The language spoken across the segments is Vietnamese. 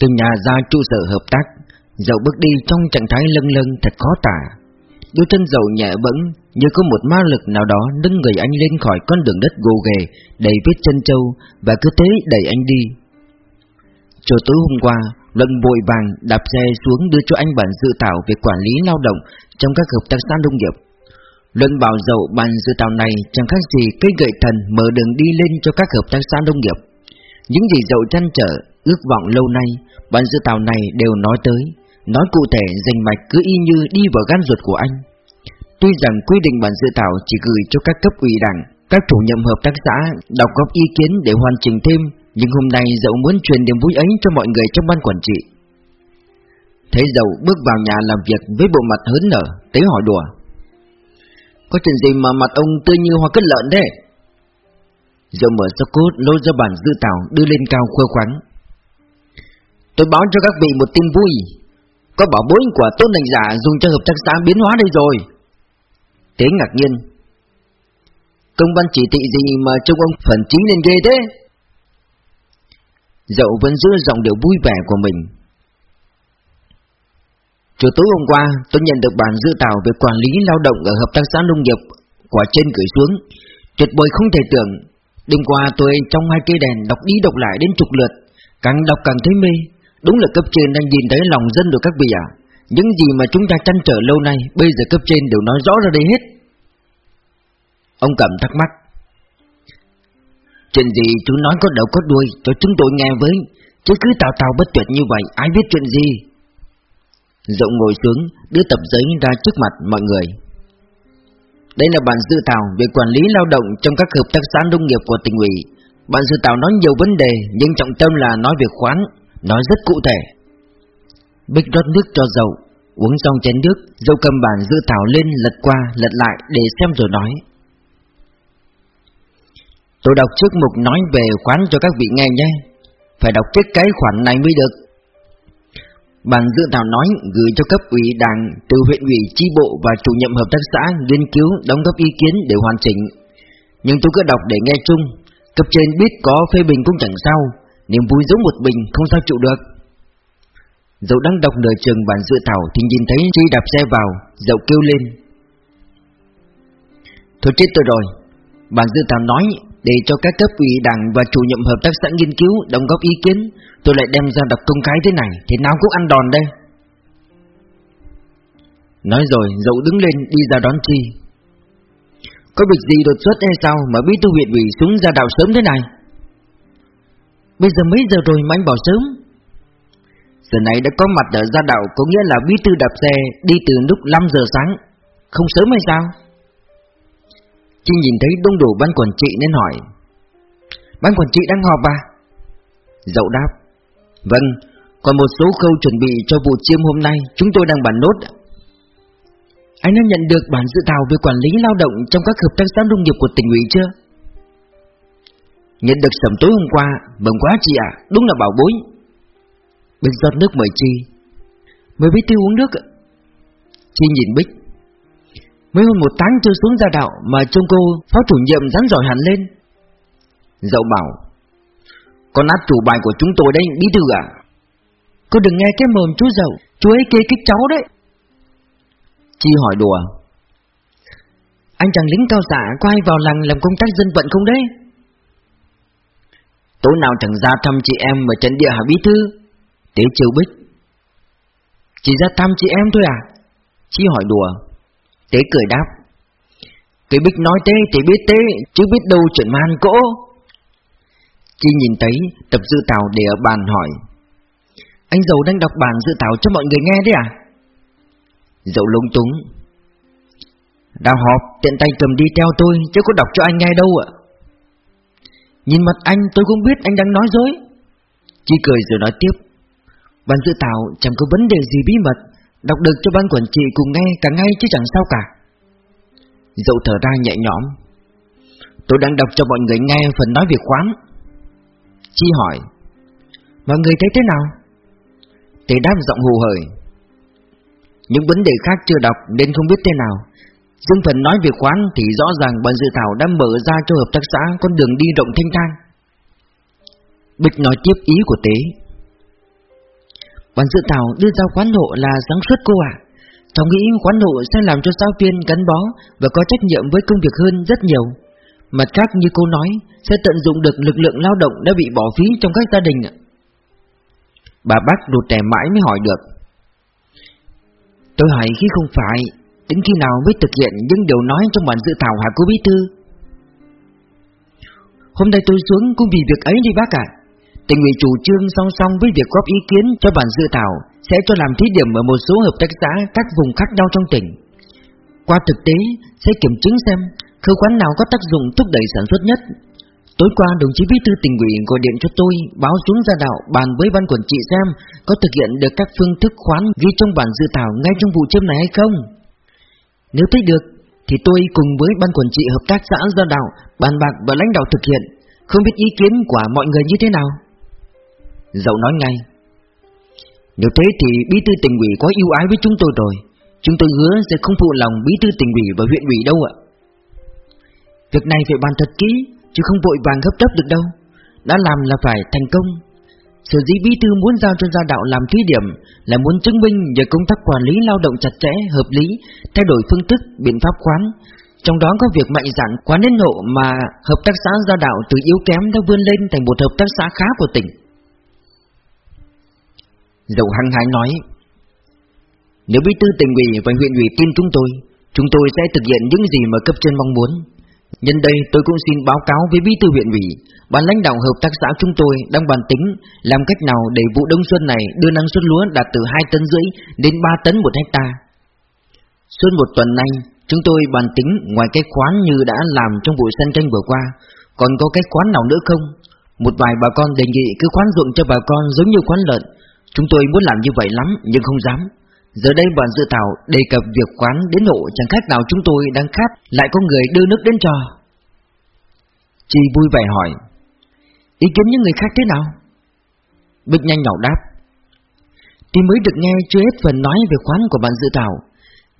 Từ nhà ra trụ sở hợp tác, Dậu bước đi trong trạng thái lâng lâng thật khó tả Đôi chân dậu nhẹ bẫng, Như có một ma lực nào đó nâng người anh lên khỏi con đường đất gồ ghề, Đầy vết chân trâu, Và cứ thế đẩy anh đi Chiều tối hôm qua, Luận vội vàng đạp xe xuống đưa cho anh bản dự thảo về quản lý lao động trong các hợp tác xã nông nghiệp. Luận bảo dậu bản dự thảo này chẳng khác gì cây gậy thần mở đường đi lên cho các hợp tác xã nông nghiệp. Những gì dậu chăn trở, ước vọng lâu nay, bản dự thảo này đều nói tới, nói cụ thể danh mạch cứ y như đi vào gan ruột của anh. Tuy rằng quy định bản dự thảo chỉ gửi cho các cấp ủy đảng, các chủ nhiệm hợp tác xã đọc góp ý kiến để hoàn chỉnh thêm nhưng hôm nay dậu muốn truyền niềm vui ấy cho mọi người trong ban quản trị. Thấy dậu bước vào nhà làm việc với bộ mặt hớn nở Tế hỏi đùa. Có chuyện gì mà mặt ông tươi như hoa cất lợn thế? Rồi mở sắp cốt, lôi ra bản dự tảo đưa lên cao khơ khoắn. Tôi báo cho các vị một tin vui. Có bảo bối của tôn hành giả dùng cho hợp tác xã biến hóa đây rồi. Tế ngạc nhiên. Công văn chỉ thị gì mà trông ông phần chính lên ghê thế? Dậu vẫn giữ giọng điệu vui vẻ của mình. Chiều tối hôm qua, tôi nhận được bản dự thảo về quản lý lao động ở hợp tác xã nông nghiệp Quả trên gửi xuống. Tuyệt vời không thể tưởng. Đêm qua tôi trong hai cây đèn đọc đi đọc lại đến chục lượt. Càng đọc càng thấy mê. Đúng là cấp trên đang nhìn thấy lòng dân được các vị ạ. Những gì mà chúng ta chăn trở lâu nay, Bây giờ cấp trên đều nói rõ ra đây hết. Ông Cẩm thắc mắc. Chuyện gì chú nói có đầu có đuôi, cho chúng tôi nghe với. Chứ cứ tào tào bất tuyệt như vậy, ai biết chuyện gì? Rộng ngồi xuống, đưa tập giấy ra trước mặt mọi người. Đây là bản dự thảo về quản lý lao động trong các hợp tác xã nông nghiệp của tỉnh ủy. Bản dự thảo nói nhiều vấn đề nhưng trọng tâm là nói về khoán Nói rất cụ thể. Bích rót nước cho dầu, Uống xong chén nước Dâu cầm bản dự thảo lên lật qua lật lại để xem rồi nói. Tôi đọc trước mục nói về khoán cho các vị nghe nhé. Phải đọc trước cái khoản này mới được. Bản dự thảo nói gửi cho cấp ủy đảng từ huyện ủy chi bộ và chủ nhiệm hợp tác xã nghiên cứu đóng góp ý kiến để hoàn chỉnh. Nhưng tôi cứ đọc để nghe chung Cấp trên biết có phê bình cũng chẳng sao Niềm vui giống một bình không sao chịu được. Dậu đang đọc nửa trường bản dự thảo thì nhìn thấy Chi đạp xe vào dậu kêu lên. Thôi chết tôi rồi. Bản dự thảo nói để cho các cấp ủy đảng và chủ nhiệm hợp tác xã nghiên cứu đóng góp ý kiến, tôi lại đem ra đập công cái thế này, thì nào cũng ăn đòn đây. Nói rồi, dậu đứng lên đi ra đón Chi. Có việc gì đột xuất hay sao mà bí thư huyện ủy xuống ra đảo sớm thế này? Bây giờ mấy giờ rồi mà anh bảo sớm? Giờ này đã có mặt ở gia đạo có nghĩa là bí thư đạp xe đi từ lúc 5 giờ sáng, không sớm hay sao? Chi nhìn thấy đông đủ ban quản trị nên hỏi Ban quản trị đang họp à? Dậu đáp Vâng, còn một số khâu chuẩn bị cho vụ chiêm hôm nay Chúng tôi đang bàn nốt. Anh đã nhận được bản dự thảo về quản lý lao động Trong các hợp tác xã nông nghiệp của tỉnh ủy chưa? Nhận được sầm tối hôm qua Mừng quá chị ạ, đúng là bảo bối. Bích giọt nước mời Chi Mời Bích tiêu uống nước Chi nhìn Bích. Mới hơn một tháng chưa xuống ra đạo Mà trông cô phó chủ nhiệm rắn giỏi hẳn lên. Dậu bảo con áp chủ bài của chúng tôi đây bí thư à? Cô đừng nghe cái mồm chú dậu Chú ấy kê kích cháu đấy. Chi hỏi đùa? Anh chàng lính cao xạ có ai vào làng làm công tác dân vận không đấy? Tối nào chẳng ra thăm chị em ở trận địa hả bí thư? Tế chiều bích. Chỉ ra thăm chị em thôi à? Chi hỏi đùa? Tế cười đáp. Cái bích nói thế thì biết thế Chứ biết đâu chuyện man cỗ Chi nhìn thấy, tập dự tào để ở bàn hỏi. Anh Dầu đang đọc bản dự tảo cho mọi người nghe đấy à? Dậu lúng túng. Đào họp, tiện tay cầm đi theo tôi, Chứ có đọc cho anh nghe đâu ạ. Nhìn mặt anh, tôi cũng biết anh đang nói dối. Chi cười rồi nói tiếp. Bản dự tảo chẳng có vấn đề gì bí mật, Đọc được cho ban quản trị cùng nghe cả ngay chứ chẳng sao cả. Dậu thở ra nhẹ nhõm. Tôi đang đọc cho mọi người nghe phần nói về khoáng. Chi hỏi, Mọi người thấy thế nào? Tế đáp giọng hù hởi Những vấn đề khác chưa đọc nên không biết thế nào. Dương phần nói về quán thì rõ ràng bản dự thảo đã mở ra cho hợp tác xã con đường đi rộng thanh thang. Bịch nói tiếp ý của Tế Bản dự thảo đưa ra quán hộ là sáng suốt cô ạ. Cháu nghĩ quán hộ sẽ làm cho giáo viên gắn bó Và có trách nhiệm với công việc hơn rất nhiều. Mặt khác như cô nói, Sẽ tận dụng được lực lượng lao động đã bị bỏ phí trong các gia đình Bà bác đột trẻ mãi mới hỏi được. Tôi hỏi khi không phải, Đến khi nào mới thực hiện những điều nói trong bản dự thảo hả cô Bí Thư? Hôm nay tôi xuống cũng vì việc ấy đi bác ạ. Tỉnh ủy chủ trương song song với việc góp ý kiến cho bản dự thảo sẽ cho làm thí điểm ở một số hợp tác xã các vùng khác nhau trong tỉnh. Qua thực tế, sẽ kiểm chứng xem cơ quan nào có tác dụng thúc đẩy sản xuất nhất. Tối qua đồng chí bí thư tỉnh ủy gọi điện cho tôi báo xuống gia đạo bàn với ban quản trị xem có thực hiện được các phương thức khoán ghi trong bản dự thảo ngay trong vụ châm này hay không. Nếu thấy được thì tôi cùng với ban quản trị hợp tác xã gia đạo bàn bạc và lãnh đạo thực hiện, không biết ý kiến của mọi người như thế nào. Dậu nói ngay Nếu thế thì bí thư tỉnh ủy có yêu ái với chúng tôi rồi Chúng tôi hứa sẽ không phụ lòng bí thư tỉnh ủy và huyện ủy đâu ạ Việc này phải bàn thật kỹ Chứ không vội vàng gấp tấp được đâu. Đã làm là phải thành công. Sở dĩ bí thư muốn giao cho gia đạo làm thí điểm Là muốn chứng minh về công tác quản lý lao động chặt chẽ, hợp lý Thay đổi phương thức, biện pháp khoán. Trong đó có việc mạnh dạn quán đến nộ mà hợp tác xã gia đạo từ yếu kém đã vươn lên thành một hợp tác xã khá của tỉnh. Dậu hăng hái nói Nếu bí thư tỉnh ủy và huyện ủy tin chúng tôi Chúng tôi sẽ thực hiện những gì mà cấp trên mong muốn. Nhân đây tôi cũng xin báo cáo với bí thư huyện ủy Ban lãnh đạo hợp tác xã chúng tôi đang bàn tính Làm cách nào để vụ đông xuân này đưa năng suất lúa đạt từ 2 tấn rưỡi đến 3 tấn một hecta. Suốt một tuần nay, Chúng tôi bàn tính ngoài cái khoán như đã làm trong vụ sân canh vừa qua, Còn có cái khoán nào nữa không? Một vài bà con đề nghị cứ khoán ruộng cho bà con giống như khoán lợn. Chúng tôi muốn làm như vậy lắm nhưng không dám. Giờ đây bọn dự thảo đề cập việc quán đến hộ chẳng khác nào chúng tôi đang khát Lại có người đưa nước đến cho Chi vui vẻ hỏi, Ý kiến những người khác thế nào? Bích nhanh nhỏ đáp Thì mới được nghe chưa hết phần nói về khoán của bạn dự thảo,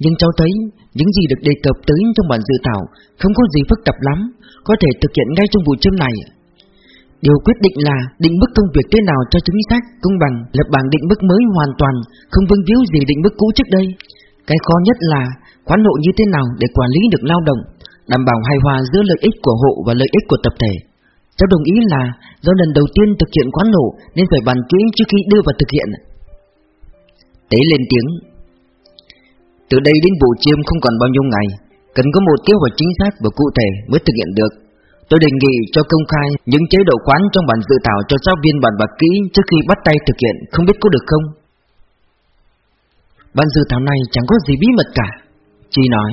Nhưng cháu thấy những gì được đề cập tới trong bản dự thảo Không có gì phức tạp lắm, Có thể thực hiện ngay trong vụ châm này Điều quyết định là định mức công việc thế nào cho chính xác, công bằng, lập bảng định mức mới hoàn toàn, không vương víu gì định mức cũ trước đây. Cái khó nhất là khoán hộ như thế nào để quản lý được lao động, đảm bảo hài hòa giữa lợi ích của hộ và lợi ích của tập thể. Cháu đồng ý là do lần đầu tiên thực hiện khoán hộ nên phải bàn kỹ trước khi đưa vào thực hiện. Tế lên tiếng. Từ đây đến vụ chiêm không còn bao nhiêu ngày, cần có một kế hoạch chính xác và cụ thể mới thực hiện được. Tôi đề nghị cho công khai những chế độ quán trong bản dự thảo cho giáo viên bản bạc kỹ trước khi bắt tay thực hiện, không biết có được không? Bản dự thảo này chẳng có gì bí mật cả, Chi nói.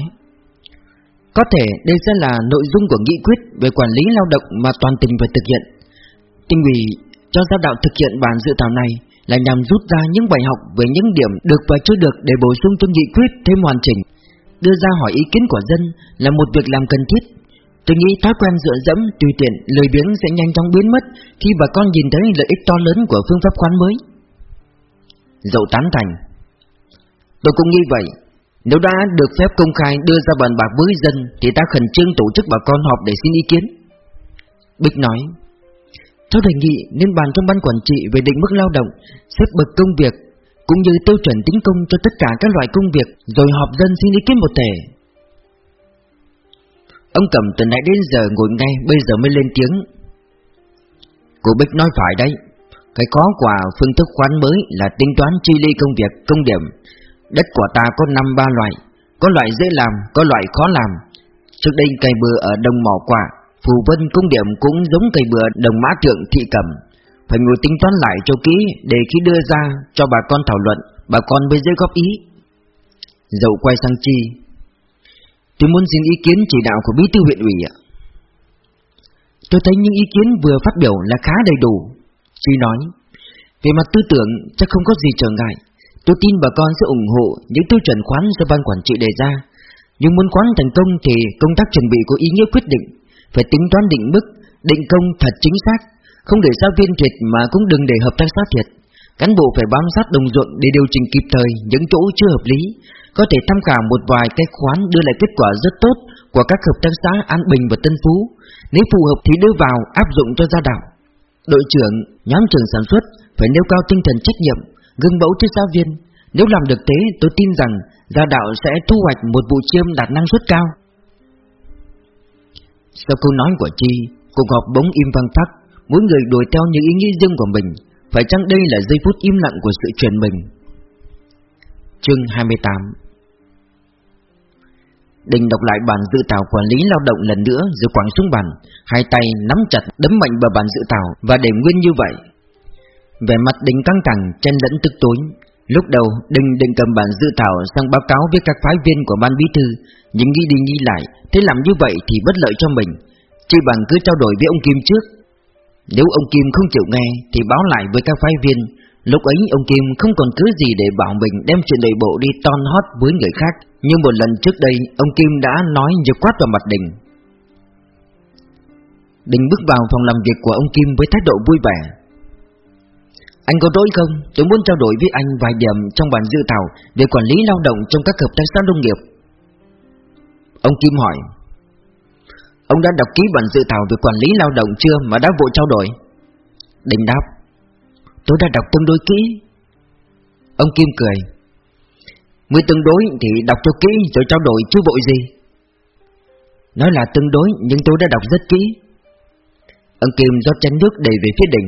Có thể đây sẽ là nội dung của nghị quyết về quản lý lao động mà toàn tỉnh phải thực hiện. Tỉnh ủy cho giáo đạo thực hiện bản dự thảo này là nhằm rút ra những bài học về những điểm được và chưa được để bổ sung cho nghị quyết thêm hoàn chỉnh. Đưa ra hỏi ý kiến của dân là một việc làm cần thiết Tôi nghĩ thói quen dựa dẫm, tùy tiện, lười biếng sẽ nhanh chóng biến mất khi bà con nhìn thấy lợi ích to lớn của phương pháp khoán mới. Dậu tán thành. Tôi cũng nghĩ vậy. Nếu đã được phép công khai đưa ra bàn bạc với dân Thì ta khẩn trương tổ chức bà con họp để xin ý kiến. Bích nói Theo đề nghị nên bàn trong ban quản trị về định mức lao động Xếp bậc công việc Cũng như tiêu chuẩn tính công cho tất cả các loại công việc Rồi họp dân xin ý kiến một thể. Ông Cẩm từ nãy đến giờ ngồi ngay, Bây giờ mới lên tiếng. Cô Bích nói phải đấy, Cái khó quả phương thức khoán mới Là tính toán chi ly công việc, công điểm. Đất của ta có năm, ba loại, Có loại dễ làm, Có loại khó làm. Trước đây cây bừa ở đồng mỏ quả Phù vân công điểm cũng giống cây bừa đồng mã trượng thị cẩm. Phải ngồi tính toán lại cho kỹ Để khi đưa ra cho bà con thảo luận, Bà con mới dễ góp ý. Dậu quay sang Chi Tôi muốn xin ý kiến chỉ đạo của bí thư huyện ủy ạ. Tôi thấy những ý kiến vừa phát biểu là khá đầy đủ. Chị nói, về mặt tư tưởng chắc không có gì trở ngại. Tôi tin bà con sẽ ủng hộ những tiêu chuẩn khoán do ban quản trị đề ra. Nhưng muốn khoán thành công thì công tác chuẩn bị có ý nghĩa quyết định, phải tính toán định mức, định công thật chính xác, không để giáo viên thiệt mà cũng đừng để hợp tác xã thiệt. Cán bộ phải bám sát đồng ruộng để điều chỉnh kịp thời những chỗ chưa hợp lý, có thể tham khảo một vài cái khoán đưa lại kết quả rất tốt của các hợp tác xã An Bình và Tân Phú. Nếu phù hợp thì đưa vào áp dụng cho gia đạo. Đội trưởng, nhóm trưởng sản xuất phải nêu cao tinh thần trách nhiệm, gương mẫu cho giáo viên. Nếu làm được thế, tôi tin rằng gia đạo sẽ thu hoạch một vụ chiêm đạt năng suất cao. Sau câu nói của Chi, cuộc họp bỗng im vang tắc, mỗi người đuổi theo những ý nghĩ riêng của mình. Phải chăng đây là giây phút im lặng của sự chuyển mình? Chương 28 Đình đọc lại bản dự thảo quản lý lao động lần nữa rồi quẳng xuống bàn, hai tay nắm chặt đấm mạnh vào bản dự thảo và để nguyên như vậy. Vẻ mặt Đình căng thẳng, chen lẫn tức tối. Lúc đầu, Đình định cầm bản dự thảo sang báo cáo với các phái viên của ban bí thư, nhưng nghĩ đi nghĩ lại, thế làm như vậy thì bất lợi cho mình. Chỉ bằng cứ trao đổi với ông Kim trước. Nếu ông Kim không chịu nghe thì báo lại với các phái viên. Lúc ấy ông Kim không còn cứ gì để bảo mình đem chuyện nội bộ đi ton hót với người khác như một lần trước đây, ông Kim đã nói như quát vào mặt Đình. Đình bước vào phòng làm việc của ông Kim với thái độ vui vẻ. Anh có rỗi không? Tôi muốn trao đổi với anh vài điểm trong bản dự thảo về quản lý lao động trong các hợp tác xã nông nghiệp. Ông Kim hỏi. Ông đã đọc ký bản dự thảo về quản lý lao động chưa mà đã vội trao đổi? Đình đáp. Tôi đã đọc tương đối kỹ. Ông Kim cười. Mới tương đối thì đọc cho kỹ rồi trao đổi chứ vội gì Nói là tương đối nhưng tôi đã đọc rất kỹ Ông Kim rót chén nước đầy về phía đỉnh.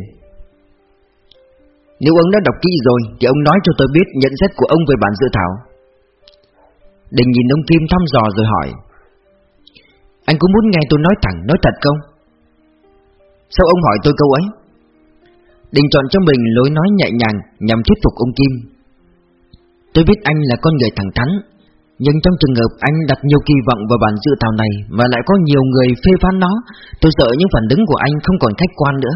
Nếu ông đã đọc kỹ rồi Thì ông nói cho tôi biết nhận xét của ông về bản dự thảo Đình nhìn ông Kim thăm dò rồi hỏi Anh cũng muốn nghe tôi nói thẳng, nói thật không? Sao ông hỏi tôi câu ấy? Đình chọn cho mình lối nói nhẹ nhàng nhằm thuyết phục ông Kim Tôi biết anh là con người thẳng thắn, Nhưng trong trường hợp anh đặt nhiều kỳ vọng vào bản dự thảo này Mà lại có nhiều người phê phán nó, Tôi sợ những phản ứng của anh không còn khách quan nữa.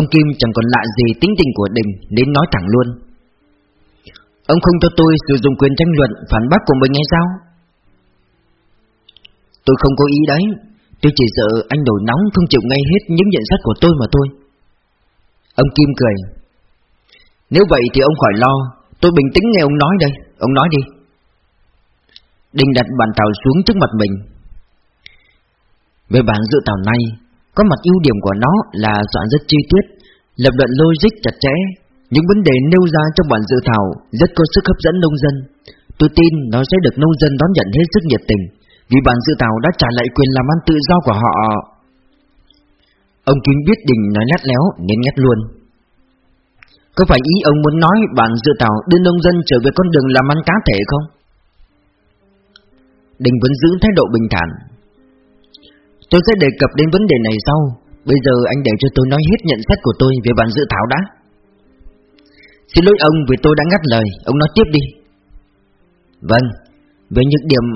Ông Kim chẳng còn lạ gì tính tình của Đình Nên nói thẳng luôn. Ông không cho tôi sử dụng quyền tranh luận phản bác của mình hay sao? Tôi không có ý đấy, Tôi chỉ sợ anh nổi nóng không chịu ngay hết những nhận xét của tôi mà thôi. Ông Kim cười nếu vậy thì ông khỏi lo, Tôi bình tĩnh nghe ông nói đây. Ông nói đi. Đình đặt bàn thảo xuống trước mặt mình. Về bản dự thảo này, Có mặt ưu điểm của nó là soạn rất chi tiết, Lập luận logic chặt chẽ. Những vấn đề nêu ra trong bản dự thảo Rất có sức hấp dẫn nông dân. Tôi tin nó sẽ được nông dân đón nhận hết sức nhiệt tình, Vì bản dự thảo đã trả lại quyền làm ăn tự do của họ. Ông Kim biết Đình nói lát léo nên ngắt luôn có phải ý ông muốn nói bạn dự thảo đưa nông dân trở về con đường làm ăn cá thể không? Đình vẫn giữ thái độ bình thản. Tôi sẽ đề cập đến vấn đề này sau. Bây giờ anh để cho tôi nói hết nhận xét của tôi về bản dự thảo đã. Xin lỗi ông vì tôi đã ngắt lời. Ông nói tiếp đi. Vâng Về những điểm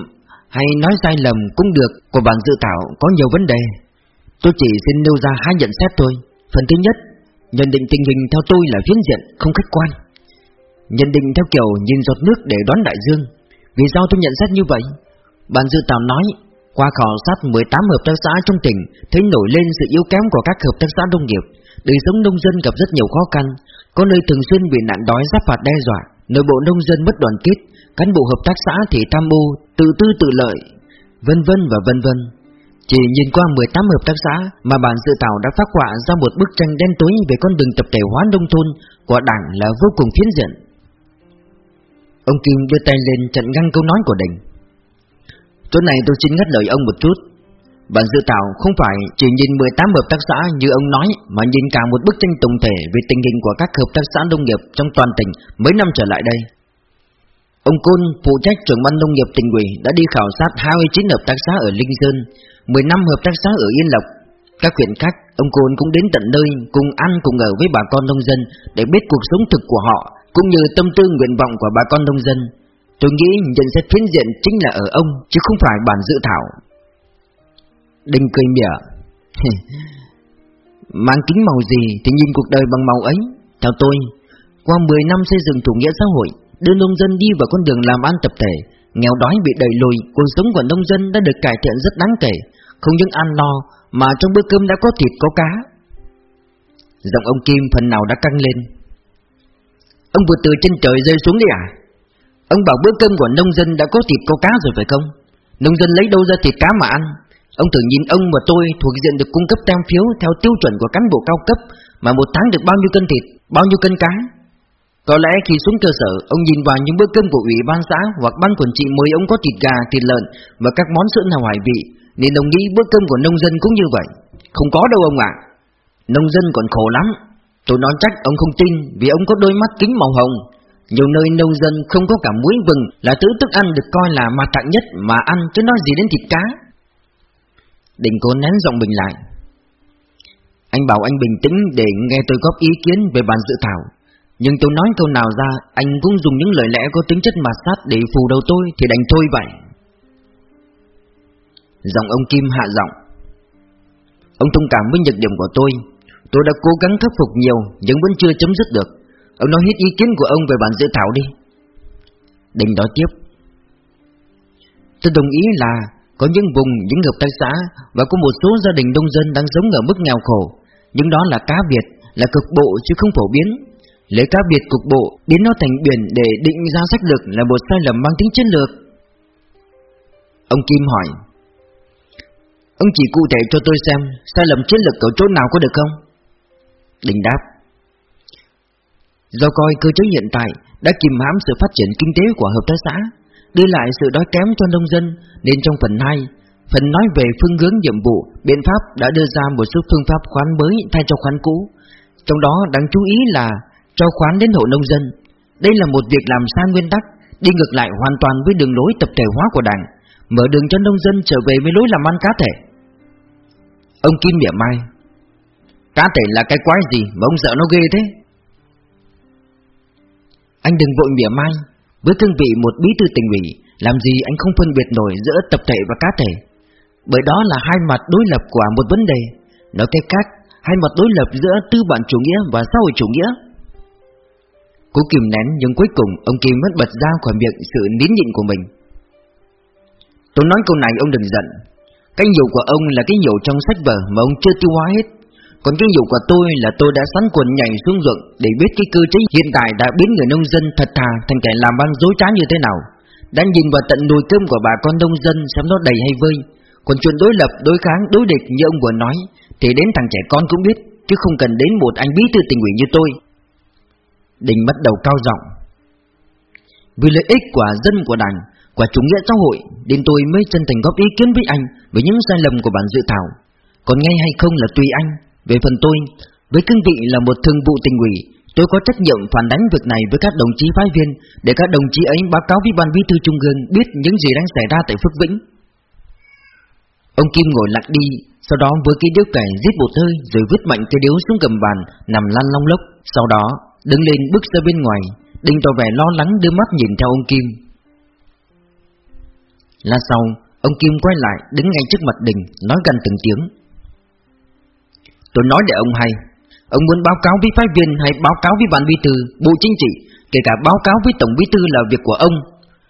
hay nói sai lầm cũng được. Của bản dự thảo có nhiều vấn đề. Tôi chỉ xin nêu ra hai nhận xét thôi. Phần thứ nhất Nhận định tình hình theo tôi là phiến diện, không khách quan. Nhận định theo kiểu nhìn giọt nước để đoán đại dương. Vì sao tôi nhận xét như vậy? Bạn dự tạo nói Qua khảo sát 18 hợp tác xã trong tỉnh Thấy nổi lên sự yếu kém của các hợp tác xã nông nghiệp. Đời sống nông dân gặp rất nhiều khó khăn. Có nơi thường xuyên bị nạn đói giáp phạt đe dọa. Nội bộ nông dân bất đoàn kết. Cán bộ hợp tác xã thì tham mưu Tự tư tự lợi. Vân vân và vân vân chỉ nhìn qua 18 hợp tác xã mà bản dự thảo đã phát họa ra một bức tranh đen tối về con đường tập thể hóa nông thôn của đảng là vô cùng phiến diện. Ông Kim đưa tay lên chặn ngăn câu nói của Đình. Chỗ này tôi xin ngắt lời ông một chút. Bản dự thảo không phải chỉ nhìn 18 hợp tác xã như ông nói, mà nhìn cả một bức tranh tổng thể về tình hình của các hợp tác xã nông nghiệp trong toàn tỉnh mấy năm trở lại đây. Ông Côn, phụ trách trưởng ban nông nghiệp tỉnh ủy đã đi khảo sát 29 hợp tác xã ở Linh Sơn, 15 hợp tác xã ở Yên Lộc. Các huyện khác, ông Côn cũng đến tận nơi cùng ăn cùng ở với bà con nông dân để biết cuộc sống thực của họ, cũng như tâm tư nguyện vọng của bà con nông dân. Tôi nghĩ nhận xét phiến diện chính là ở ông, chứ không phải bản dự thảo. Đinh cười mỉa. Mang kính màu gì thì nhìn cuộc đời bằng màu ấy. Theo tôi, qua 10 năm xây dựng chủ nghĩa xã hội, đưa nông dân đi vào con đường làm ăn tập thể, nghèo đói bị đẩy lùi, cuộc sống của nông dân đã được cải thiện rất đáng kể, không những ăn no mà trong bữa cơm đã có thịt có cá. Giọng ông Kim phần nào đã căng lên. Ông vừa từ trên trời rơi xuống đi à? Ông bảo bữa cơm của nông dân đã có thịt có cá rồi phải không? Nông dân lấy đâu ra thịt cá mà ăn? Ông thử nhìn ông và tôi thuộc diện được cung cấp tem phiếu theo tiêu chuẩn của cán bộ cao cấp mà một tháng được bao nhiêu cân thịt, bao nhiêu cân cá. Có lẽ khi xuống cơ sở, ông nhìn vào những bữa cơm của ủy ban xã hoặc ban quản trị mới ông có thịt gà, thịt lợn và các món sữa nào hoài vị, nên ông nghĩ bữa cơm của nông dân cũng như vậy. Không có đâu ông ạ. Nông dân còn khổ lắm. Tôi nói chắc ông không tin vì ông có đôi mắt kính màu hồng. Nhiều nơi nông dân không có cả muối vừng là thứ thức ăn được coi là mặt tặng nhất mà ăn chứ nói gì đến thịt cá. Đình cố nén giọng bình lại. Anh bảo anh bình tĩnh để nghe tôi góp ý kiến về bản dự thảo. Nhưng tôi nói câu nào ra, anh cũng dùng những lời lẽ có tính chất mà sát để phù đầu tôi thì đành thôi vậy. Giọng ông Kim hạ giọng. Ông thông cảm với nhược điểm của tôi. Tôi đã cố gắng khắc phục nhiều nhưng vẫn chưa chấm dứt được. Ông nói hết ý kiến của ông về bản dự thảo đi. Đình nói tiếp. Tôi đồng ý là có những vùng, những hợp tác xã và có một số gia đình nông dân đang sống ở mức nghèo khổ. Nhưng đó là cá biệt, là cực bộ chứ không phổ biến. Lấy cá biệt cục bộ biến nó thành biển để định ra sách lược là một sai lầm mang tính chiến lược. Ông Kim hỏi. Ông chỉ cụ thể cho tôi xem sai lầm chiến lược ở chỗ nào có được không? Đình đáp. Do coi cơ chế hiện tại đã kìm hãm sự phát triển kinh tế của hợp tác xã, đưa lại sự đói kém cho nông dân, nên trong phần 2, phần nói về phương hướng nhiệm vụ, biện pháp đã đưa ra một số phương pháp khoán mới thay cho khoán cũ. Trong đó đáng chú ý là cho khoán đến hộ nông dân. Đây là một việc làm sai nguyên tắc, đi ngược lại hoàn toàn với đường lối tập thể hóa của Đảng, mở đường cho nông dân trở về với lối làm ăn cá thể. Ông Kim mỉa mai Cá thể là cái quái gì mà ông sợ nó ghê thế Anh đừng vội mỉa mai Với cương vị một bí thư tỉnh ủy Làm gì anh không phân biệt nổi giữa tập thể và cá thể Bởi đó là hai mặt đối lập của một vấn đề Nói cách khác Hai mặt đối lập giữa tư bản chủ nghĩa và xã hội chủ nghĩa Cố kìm nén nhưng cuối cùng Ông Kim mất bật ra khỏi miệng sự nín nhịn của mình. Tôi nói câu này ông đừng giận. Cái nhiều của ông là cái nhiều trong sách vở mà ông chưa tiêu hóa hết. Còn cái nhiều của tôi là tôi đã sẵn quần nhảy xuống ruộng Để biết cái cơ chế hiện tại đã biến người nông dân thật thà thành kẻ làm ăn dối trá như thế nào. Đã nhìn vào tận nồi cơm của bà con nông dân xem nó đầy hay vơi. Còn chuyện đối lập, đối kháng, đối địch như ông vừa nói Thì đến thằng trẻ con cũng biết Chứ không cần đến một anh bí thư tình ủy như tôi. Đình bắt đầu cao giọng Vì lợi ích của dân của đảng của chủ nghĩa xã hội, đến tôi mới chân thành góp ý kiến với anh về những sai lầm của bản dự thảo. Còn nghe hay không là tùy anh. Về phần tôi, với cương vị là một thương vụ tình ủy, tôi có trách nhiệm phản đánh việc này với các đồng chí phái viên để các đồng chí ấy báo cáo với ban bí thư trung ương biết những gì đang xảy ra tại Phước Vĩnh. Ông Kim ngồi lặng đi, sau đó với cái điếu cày giết một hơi rồi vứt mạnh cái điếu xuống cầm bàn, nằm lăn long lốc. Sau đó đứng lên bước ra bên ngoài, đinh tỏ vẻ lo lắng đưa mắt nhìn theo ông Kim. Là sau, ông Kim quay lại đứng ngay trước mặt đình, nói gần từng tiếng. Tôi nói để ông hay, ông muốn báo cáo với phái viên hay báo cáo với ban bí thư, bộ chính trị, kể cả báo cáo với tổng bí thư là việc của ông.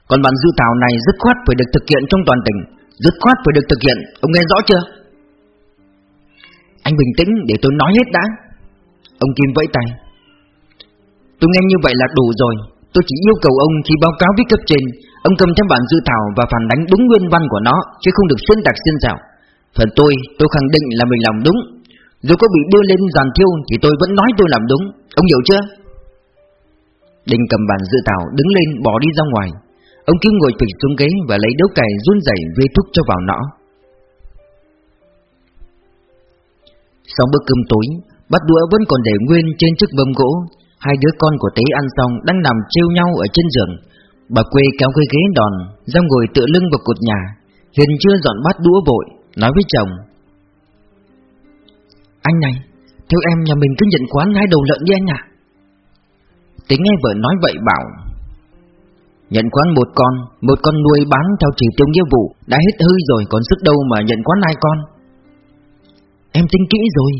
Còn bản dự thảo này dứt khoát phải được thực hiện trong toàn tỉnh, dứt khoát phải được thực hiện, ông nghe rõ chưa? Anh bình tĩnh để tôi nói hết đã. Ông Kim vẫy tay. Tôi nghe như vậy là đủ rồi, tôi chỉ yêu cầu ông khi báo cáo với cấp trên Ông cầm theo bản dự thảo và phản đánh đúng nguyên văn của nó Chứ không được xuyên tạc xuyên xảo Phần tôi, tôi khẳng định là mình làm đúng. Dù có bị đưa lên giàn thiêu Thì tôi vẫn nói tôi làm đúng. Ông hiểu chưa? Đình cầm bản dự thảo đứng lên bỏ đi ra ngoài. Ông Kim ngồi phịch xuống ghế Và lấy điếu cày run rẩy vê thuốc cho vào nõ Sau bữa cơm tối Bát đũa vẫn còn để nguyên trên chiếc mâm gỗ. Hai đứa con của Tế ăn xong Đang nằm trêu nhau ở trên giường. Bà quê kéo cái ghế đòn Ra ngồi tựa lưng vào cột nhà. Hiền chưa dọn bát đũa vội, Nói với chồng. Anh này, Theo em nhà mình cứ nhận quán hai đầu lợn đi anh ạ. Tính nghe vợ nói vậy bảo. Nhận quán một con Một con nuôi bán theo chỉ tiêu nghĩa vụ, Đã hết hơi rồi, còn sức đâu mà nhận quán hai con. Em tính kỹ rồi.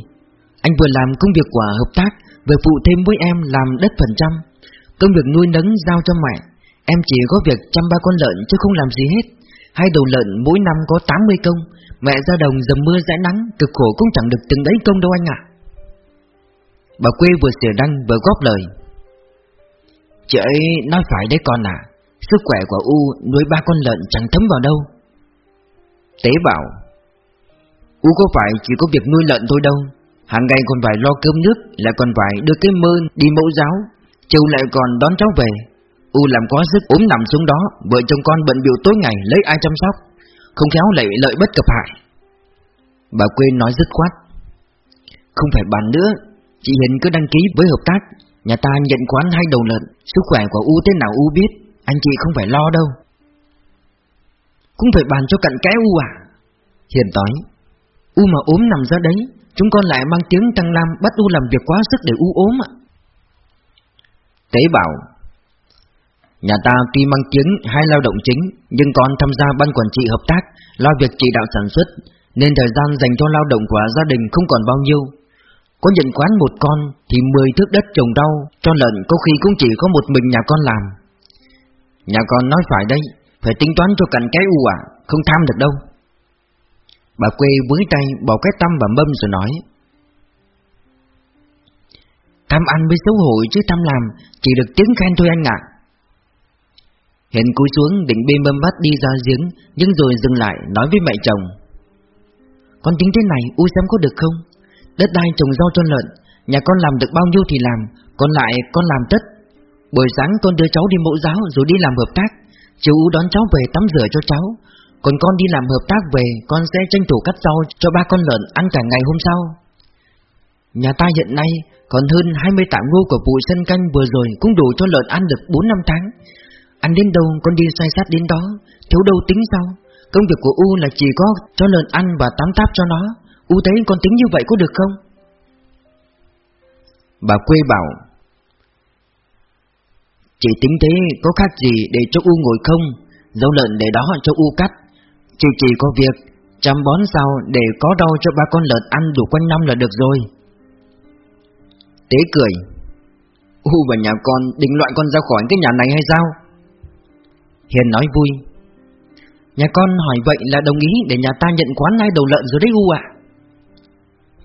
Anh vừa làm công việc của hợp tác Vừa phụ thêm với em làm đất phần trăm. Công việc nuôi nấng giao cho mẹ. Em chỉ có việc chăm ba con lợn chứ không làm gì hết. Hai đầu lợn mỗi năm có 80 công. Mẹ ra đồng dầm mưa rẽ nắng, Cực khổ cũng chẳng được từng đấy công đâu anh ạ. Bà quê vừa xỉa đăng vừa góp lời. Chị ấy nói phải đấy con à Sức khỏe của U nuôi ba con lợn chẳng thấm vào đâu. Tế bảo, U có phải chỉ có việc nuôi lợn thôi đâu? Hàng ngày còn phải lo cơm nước Lại còn phải đưa cái mơ đi mẫu giáo. Chiều lại còn đón cháu về. U làm quá sức ốm nằm xuống đó, Vợ chồng con bận biểu tối ngày lấy ai chăm sóc. Không khéo lại lợi bất cập hại. Bà quê nói dứt khoát. Không phải bàn nữa, Chị Hiền cứ đăng ký với hợp tác. Nhà ta nhận quán hai đầu lợn, Sức khỏe của U thế nào U biết, Anh chị không phải lo đâu. Cũng phải bàn cho cặn cái U à? Hiền nói. U mà ốm nằm ra đấy Chúng con lại mang tiếng Tăng Lam bắt U làm việc quá sức để U ốm ạ. Tế bảo, Nhà ta tuy mang tiếng hai lao động chính, Nhưng còn tham gia ban quản trị hợp tác, Lo việc chỉ đạo sản xuất, Nên thời gian dành cho lao động của gia đình không còn bao nhiêu. Có nhận quán một con Thì 10 thước đất trồng rau, Cho lợn có khi cũng chỉ có một mình nhà con làm. Nhà con nói phải đây Phải tính toán cho cạnh cái u à Không tham được đâu. Bà quê với tay, bỏ cái tâm và mâm rồi nói. Tham ăn với xấu hổ chứ tham làm, Chỉ được tiếng khen thôi anh ạ. Hiền cúi xuống, định bê mâm bát đi ra giếng, Nhưng rồi dừng lại, nói với mẹ chồng. Con tính thế này, u xem có được không? Đất đai trồng rau cho lợn, Nhà con làm được bao nhiêu thì làm, Còn lại con làm tất. Buổi sáng con đưa cháu đi mẫu giáo rồi đi làm hợp tác, Chiều u đón cháu về tắm rửa cho cháu còn con đi làm hợp tác về, Con sẽ tranh thủ cắt rau cho ba con lợn ăn cả ngày hôm sau. Nhà ta hiện nay còn hơn 20 tạ ngô của vụ sân canh vừa rồi Cũng đủ cho lợn ăn được 4 năm tháng. Ăn đến đâu con đi xoay sát đến đó, Thiếu đâu tính sao Công việc của U là chỉ có cho lợn ăn và tắm táp cho nó. U thấy con tính như vậy có được không? Bà quê bảo, Chị tính thế có khác gì để cho U ngồi không? Dâu lợn để đó cho U cắt. Chị chỉ có việc chăm bón sao để có rau cho ba con lợn ăn đủ quanh năm là được rồi. Tế cười. U và nhà con định loại con ra khỏi cái nhà này hay sao? Hiền nói vui. Nhà con hỏi vậy là đồng ý để nhà ta nhận quán hai đầu lợn rồi đấy U ạ.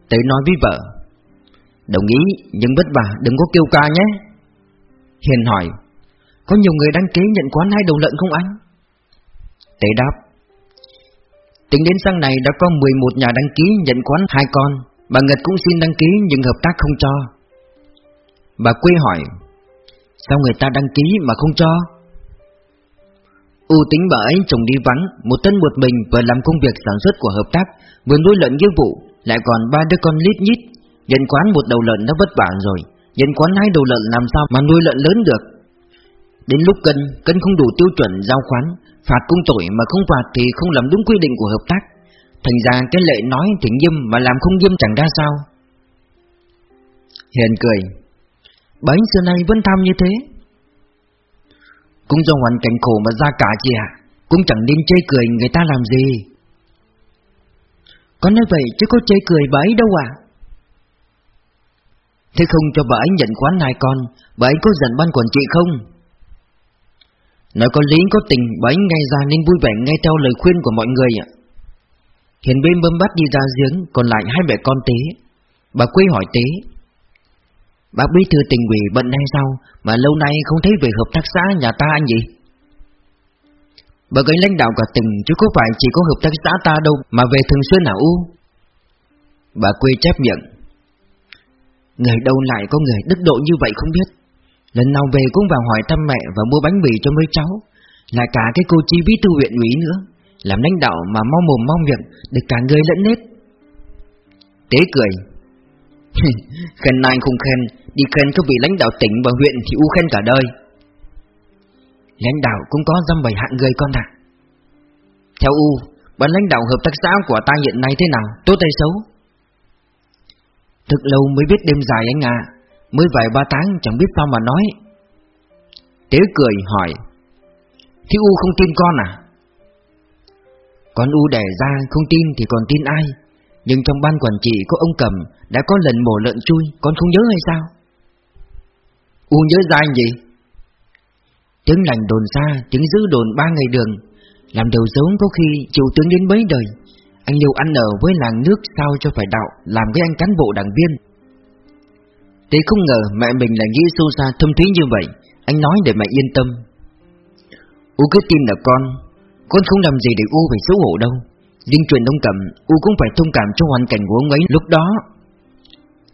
Tế nói với vợ. Đồng ý nhưng bất vả đừng có kêu ca nhé. Hiền hỏi. Có nhiều người đăng ký nhận quán hai đầu lợn không anh? Tế đáp Tính đến sang này đã có 11 nhà đăng ký nhận quán hai con. Bà Ngật cũng xin đăng ký nhưng hợp tác không cho. Bà quy hỏi, Sao người ta đăng ký mà không cho? Ưu tính bà ấy chồng đi vắng, Một tân một mình vừa làm công việc sản xuất của hợp tác Vừa nuôi lợn nghĩa vụ, Lại còn ba đứa con lít nhít. Nhận quán một đầu lợn đã vất vả rồi, Nhận quán hai đầu lợn làm sao mà nuôi lợn lớn được? Đến lúc cân Cân không đủ tiêu chuẩn giao khoán Phạt cung tội mà không phạt thì không làm đúng quy định của hợp tác. Thành ra cái lệ nói thì nghiêm Mà làm không nghiêm chẳng ra sao. Hiền cười. Bấy xưa nay vẫn tham như thế. Cũng do hoàn cảnh khổ mà ra cả chị ạ, Cũng chẳng nên chê cười người ta làm gì. Có nói vậy chứ có chê cười bà ấy đâu à Thế không cho bà ấy nhận quán này con, Bà ấy có giận ban quản trị không? Nói có lý, có tình, Bà ấy ngay ra nên vui vẻ nghe theo lời khuyên của mọi người ạ. Hiền bên bơm bắt đi ra giếng, Còn lại hai mẹ con tế. Bà quê hỏi tế, Bác bí thư tình ủy bận hay sao? Mà lâu nay không thấy về hợp tác xã nhà ta anh gì Bà ấy lãnh đạo cả tỉnh, Chứ có phải chỉ có hợp tác xã ta đâu, Mà về thường xuyên nào U? Bà quê chép miệng Người đâu lại có người đức độ như vậy không biết. Lần nào về cũng vào hỏi thăm mẹ Và mua bánh mì cho mấy cháu. Lại cả cái cô chi bí thư huyện ủy nữa. Làm lãnh đạo mà mau mồm mau miệng Được cả người lẫn nết Tế cười. Khen anh không khen, Đi khen có vị lãnh đạo tỉnh và huyện Thì U khen cả đời. Lãnh đạo cũng có dăm bảy hạng người con ạ. Theo U, Ban lãnh đạo hợp tác xã của ta hiện nay thế nào? Tốt hay xấu? Thực lâu mới biết đêm dài anh à Mới vài ba tháng chẳng biết sao mà nói. Tế cười hỏi Thì U không tin con à? Con U đẻ ra không tin thì còn tin ai? Nhưng trong ban quản trị có ông cầm Đã có lần mổ lợn chui, Con không nhớ hay sao? U nhớ ra anh gì? Tiếng lành đồn xa, Tiếng giữ đồn ba ngày đường, Làm đầu giống có khi chịu tướng đến mấy đời. Anh liều ăn ở với làng nước Sao cho phải đạo, Làm với anh cán bộ đảng viên. Tế không ngờ mẹ mình lại nghĩ sâu xa thâm thúy như vậy. Anh nói để mẹ yên tâm. U cứ tin là con. Con không làm gì để U phải xấu hổ đâu. Riêng truyền đông cảm, U cũng phải thông cảm cho hoàn cảnh của ông ấy. Lúc đó,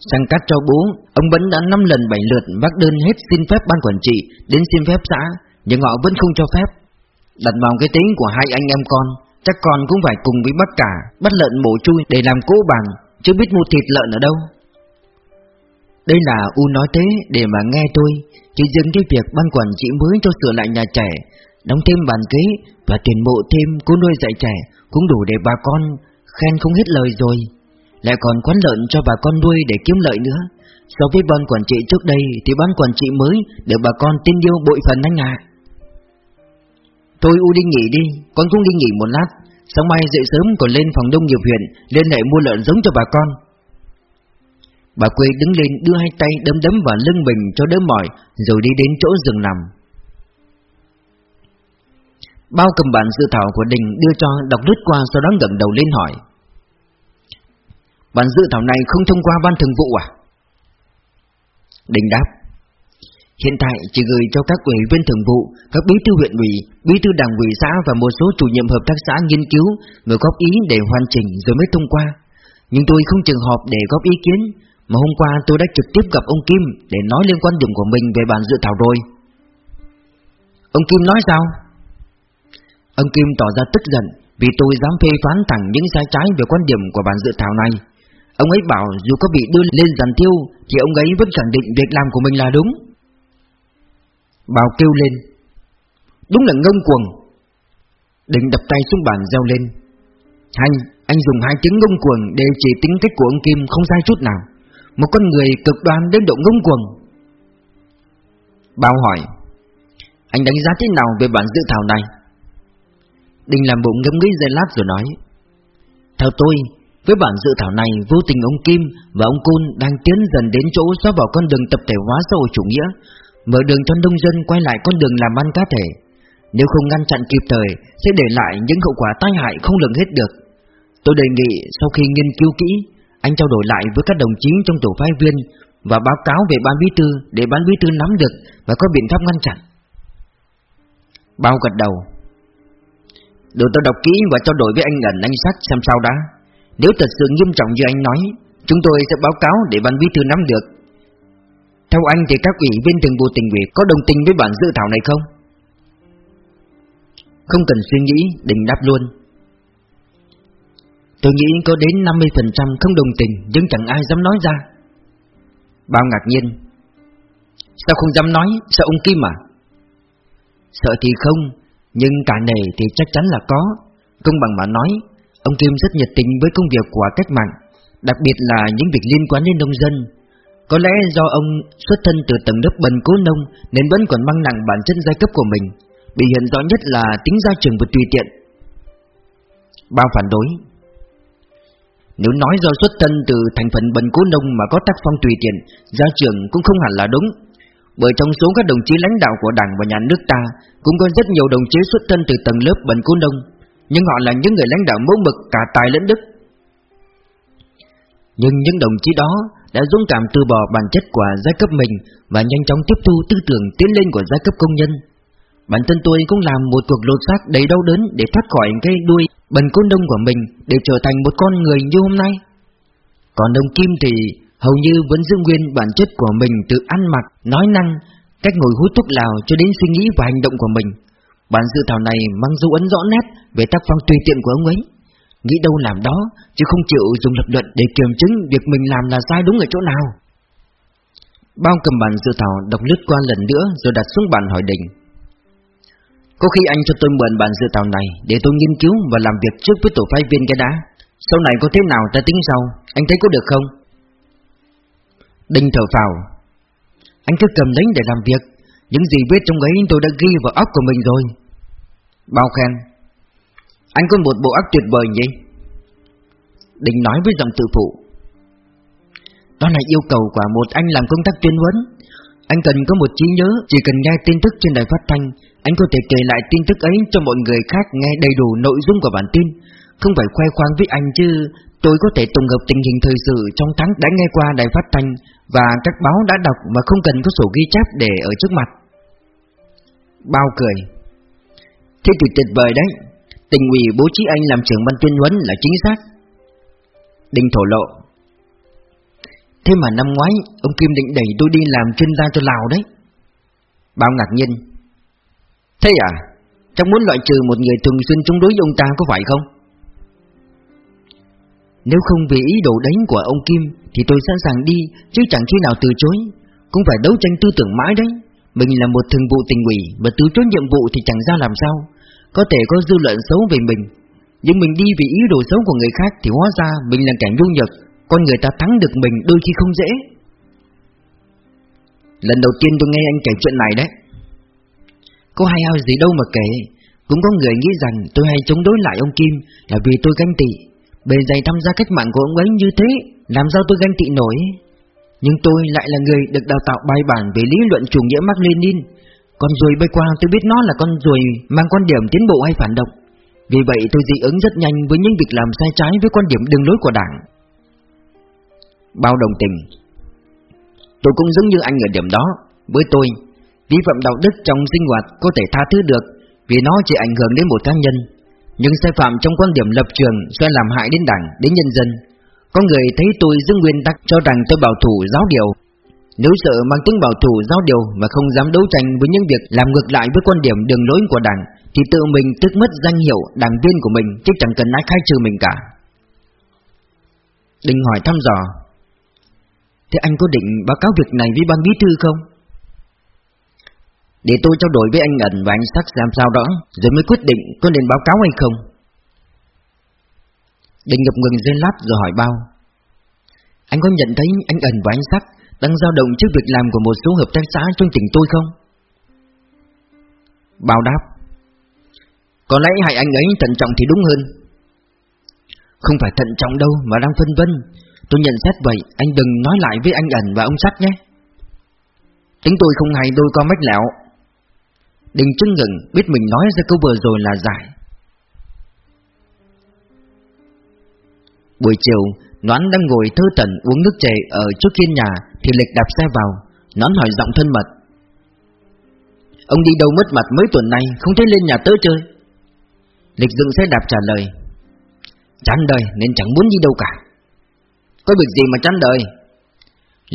Sang cắt cho bố, Ông vẫn đã 5 lần 7 lượt bác đơn hết xin phép ban quản trị Đến xin phép xã. Nhưng họ vẫn không cho phép. Đặt vào cái tính của hai anh em con, Chắc con cũng phải cùng với bác cả, Bắt lợn mổ chui để làm cỗ bằng Chứ biết mua thịt lợn ở đâu. Đây là U nói thế để mà nghe tôi Chỉ dừng cái việc ban quản trị mới cho sửa lại nhà trẻ, Đóng thêm bàn kế Và tuyển mộ thêm cô nuôi dạy trẻ Cũng đủ để bà con khen không hết lời rồi. Lại còn quán lợn cho bà con nuôi để kiếm lợi nữa. So với ban quản trị trước đây Thì ban quản trị mới Để bà con tin yêu bội phần anh ạ. Tôi U đi nghỉ đi, Con cũng đi nghỉ một lát, Sáng mai dậy sớm còn lên phòng đông nghiệp huyện Liên hệ mua lợn giống cho bà con. Bà Quê đứng lên đưa hai tay đấm đấm vào lưng mình cho đỡ mỏi Rồi đi đến chỗ giường nằm Bao cầm bản dự thảo của Đình đưa cho đọc lướt qua sau đó ngẩng đầu lên hỏi Bản dự thảo này không thông qua ban thường vụ à? Đình đáp Hiện tại chỉ gửi cho các ủy viên thường vụ, các bí thư huyện ủy, bí thư đảng ủy xã và một số chủ nhiệm hợp tác xã nghiên cứu, người góp ý để hoàn chỉnh rồi mới thông qua. Nhưng tôi không trường họp để góp ý kiến, mà hôm qua tôi đã trực tiếp gặp ông Kim để nói liên quan điểm của mình về bản dự thảo rồi. Ông Kim nói sao? Ông Kim tỏ ra tức giận vì tôi dám phê phán thẳng những sai trái về quan điểm của bản dự thảo này. Ông ấy bảo dù có bị đưa lên giàn tiêu thì ông ấy vẫn khẳng định việc làm của mình là đúng. Bảo kêu lên Đúng là ngông cuồng Định đập tay xuống bàn reo lên Hành, anh dùng hai tiếng ngông cuồng Để chỉ tính cách của ông Kim không sai chút nào một con người cực đoan đến độ ngông cuồng Bao hỏi Anh đánh giá thế nào về bản dự thảo này Đình làm bụng ngấm nghĩ giây lát rồi nói Theo tôi Với bản dự thảo này Vô tình ông Kim và ông Côn Đang tiến dần đến chỗ xóa bỏ con đường tập thể hóa xã hội chủ nghĩa mở đường cho nông dân quay lại con đường làm ăn cá thể. Nếu không ngăn chặn kịp thời, sẽ để lại những hậu quả tai hại không lường hết được. Tôi đề nghị sau khi nghiên cứu kỹ, anh trao đổi lại với các đồng chí trong tổ phái viên và báo cáo về ban bí thư để ban bí thư nắm được và có biện pháp ngăn chặn. Bao gật đầu. Được tôi đọc kỹ và trao đổi với anh ẩn anh sát xem sao đã. Nếu thật sự nghiêm trọng như anh nói, chúng tôi sẽ báo cáo để ban bí thư nắm được theo anh thì các ủy viên thường vụ tỉnh ủy có đồng tình với bản dự thảo này không? Không cần suy nghĩ, đình đáp luôn. Tôi nghĩ có đến 50% không đồng tình nhưng chẳng ai dám nói ra. Bao ngạc nhiên. Sao không dám nói, sợ ông Kim à? Sợ thì không, nhưng cả này thì chắc chắn là có. Công bằng mà nói, ông Kim rất nhiệt tình với công việc của cách mạng, đặc biệt là những việc liên quan đến nông dân, có lẽ do ông xuất thân từ tầng lớp bần cố nông nên vẫn còn mang nặng bản chất giai cấp của mình. Bị hiện rõ nhất là tính gia trưởng và tùy tiện. Bao phản đối nếu nói do xuất thân từ thành phần bần cố nông mà có tác phong tùy tiện, gia trưởng cũng không hẳn là đúng. Bởi trong số các đồng chí lãnh đạo của đảng và nhà nước ta cũng có rất nhiều đồng chí xuất thân từ tầng lớp bần cố nông, nhưng họ là những người lãnh đạo mẫu mực cả tài lẫn đức. Nhưng những đồng chí đó đã dũng cảm từ bỏ bản chất của giai cấp mình và nhanh chóng tiếp thu tư tưởng tiến lên của giai cấp công nhân. Bản thân tôi cũng làm một cuộc lột xác đầy đau đớn để thoát khỏi cái đuôi bần côn đông của mình để trở thành một con người như hôm nay. Còn đồng Kim thì hầu như vẫn giữ nguyên bản chất của mình từ ăn mặc, nói năng, cách ngồi hút thuốc lào cho đến suy nghĩ và hành động của mình. Bản dự thảo này mang dấu ấn rõ nét về tác phong tùy tiện của ông ấy. Nghĩ đâu làm đó Chứ không chịu dùng lập luận để kiểm chứng Việc mình làm là sai đúng ở chỗ nào Bao cầm bản dự thảo đọc lướt qua lần nữa Rồi đặt xuống bàn hỏi đình có khi anh cho tôi mượn bản dự thảo này Để tôi nghiên cứu và làm việc trước với tổ phái viên cái đá. Sau này có thế nào ta tính sau? Anh thấy có được không? Đinh thở phào. Anh cứ cầm lấy để làm việc. Những gì biết trong ấy tôi đã ghi vào óc của mình rồi. Bao khen. Anh có một bộ óc tuyệt vời nhỉ? Đinh nói với giọng tự phụ. Đó là yêu cầu của một anh làm công tác tuyên huấn. Anh cần có một trí nhớ Chỉ cần nghe tin tức trên đài phát thanh anh có thể kể lại tin tức ấy cho mọi người khác nghe đầy đủ nội dung của bản tin. Không phải khoe khoang với anh chứ, Tôi có thể tổng hợp tình hình thời sự trong tháng đã nghe qua đài phát thanh Và các báo đã đọc mà không cần có sổ ghi chép để ở trước mặt. Bao cười. Thế thì tuyệt vời đấy. Tình ủy bố trí anh làm trưởng ban tuyên huấn là chính xác. Đinh thổ lộ. Thế mà năm ngoái, Ông Kim định đẩy tôi đi làm chuyên gia cho Lào đấy. Bao ngạc nhiên. Thế à? Chắc muốn loại trừ một người thường xuyên chống đối ông ta có phải không? Nếu không vì ý đồ đánh của ông Kim Thì tôi sẵn sàng đi, Chứ chẳng khi nào từ chối. Cũng phải đấu tranh tư tưởng mãi đấy. Mình là một thường vụ tình ủy Mà từ chối nhiệm vụ thì chẳng ra làm sao. Có thể có dư luận xấu về mình, Nhưng mình đi vì ý đồ xấu của người khác Thì hóa ra mình là kẻ nhu nhược, Con người ta thắng được mình đôi khi không dễ. Lần đầu tiên tôi nghe anh kể chuyện này đấy. Có hay ao gì đâu mà kể. Cũng có người nghĩ rằng tôi hay chống đối lại ông Kim Là vì tôi ganh tị. Bề dày tham gia cách mạng của ông ấy như thế, Làm sao tôi ganh tị nổi? Nhưng tôi lại là người được đào tạo bài bản Về lý luận chủ nghĩa Mark Lenin. Con ruồi bay qua tôi biết nó là con ruồi Mang quan điểm tiến bộ hay phản động. Vì vậy tôi dị ứng rất nhanh với những việc làm sai trái Với quan điểm đường lối của đảng. Bao đồng tình. Tôi cũng giống như anh ở điểm đó. Với tôi Vi phạm đạo đức trong sinh hoạt có thể tha thứ được Vì nó chỉ ảnh hưởng đến một cá nhân. Nhưng sai phạm trong quan điểm lập trường Sẽ làm hại đến đảng, đến nhân dân. Có người thấy tôi giữ nguyên tắc cho rằng tôi bảo thủ giáo điều. Nếu sợ mang tính bảo thủ giáo điều Mà không dám đấu tranh với những việc làm ngược lại với quan điểm đường lối của đảng Thì tự mình tức mất danh hiệu đảng viên của mình Chứ chẳng cần ai khai trừ mình cả. Đình hỏi thăm dò Thế anh có định báo cáo việc này với ban bí thư không? Để tôi trao đổi với anh ẩn và anh sắc làm sao đó, Rồi mới quyết định có nên báo cáo hay không. Định ngập ngừng dây lát rồi hỏi bao. Anh có nhận thấy anh ẩn và anh sắc Đang dao động trước việc làm của một số hợp tác xã trong tỉnh tôi không? Bao đáp. Có lẽ hãy anh ấy thận trọng thì đúng hơn. Không phải thận trọng đâu mà đang phân vân. Tôi nhận xét vậy, Anh đừng nói lại với anh ẩn và ông sắc nhé. Tính tôi không hay đôi con mách lẹo Đình chưng ngừng biết mình nói ra câu vừa rồi là giải. Buổi chiều, Noãn đang ngồi thơ tẩn uống nước chè Ở trước hiên nhà Thì Lịch đạp xe vào. Noãn hỏi giọng thân mật. Ông đi đâu mất mặt mấy tuần nay, Không thấy lên nhà tớ chơi? Lịch dựng xe đạp trả lời. Chán đời, nên chẳng muốn đi đâu cả. Có việc gì mà chán đời?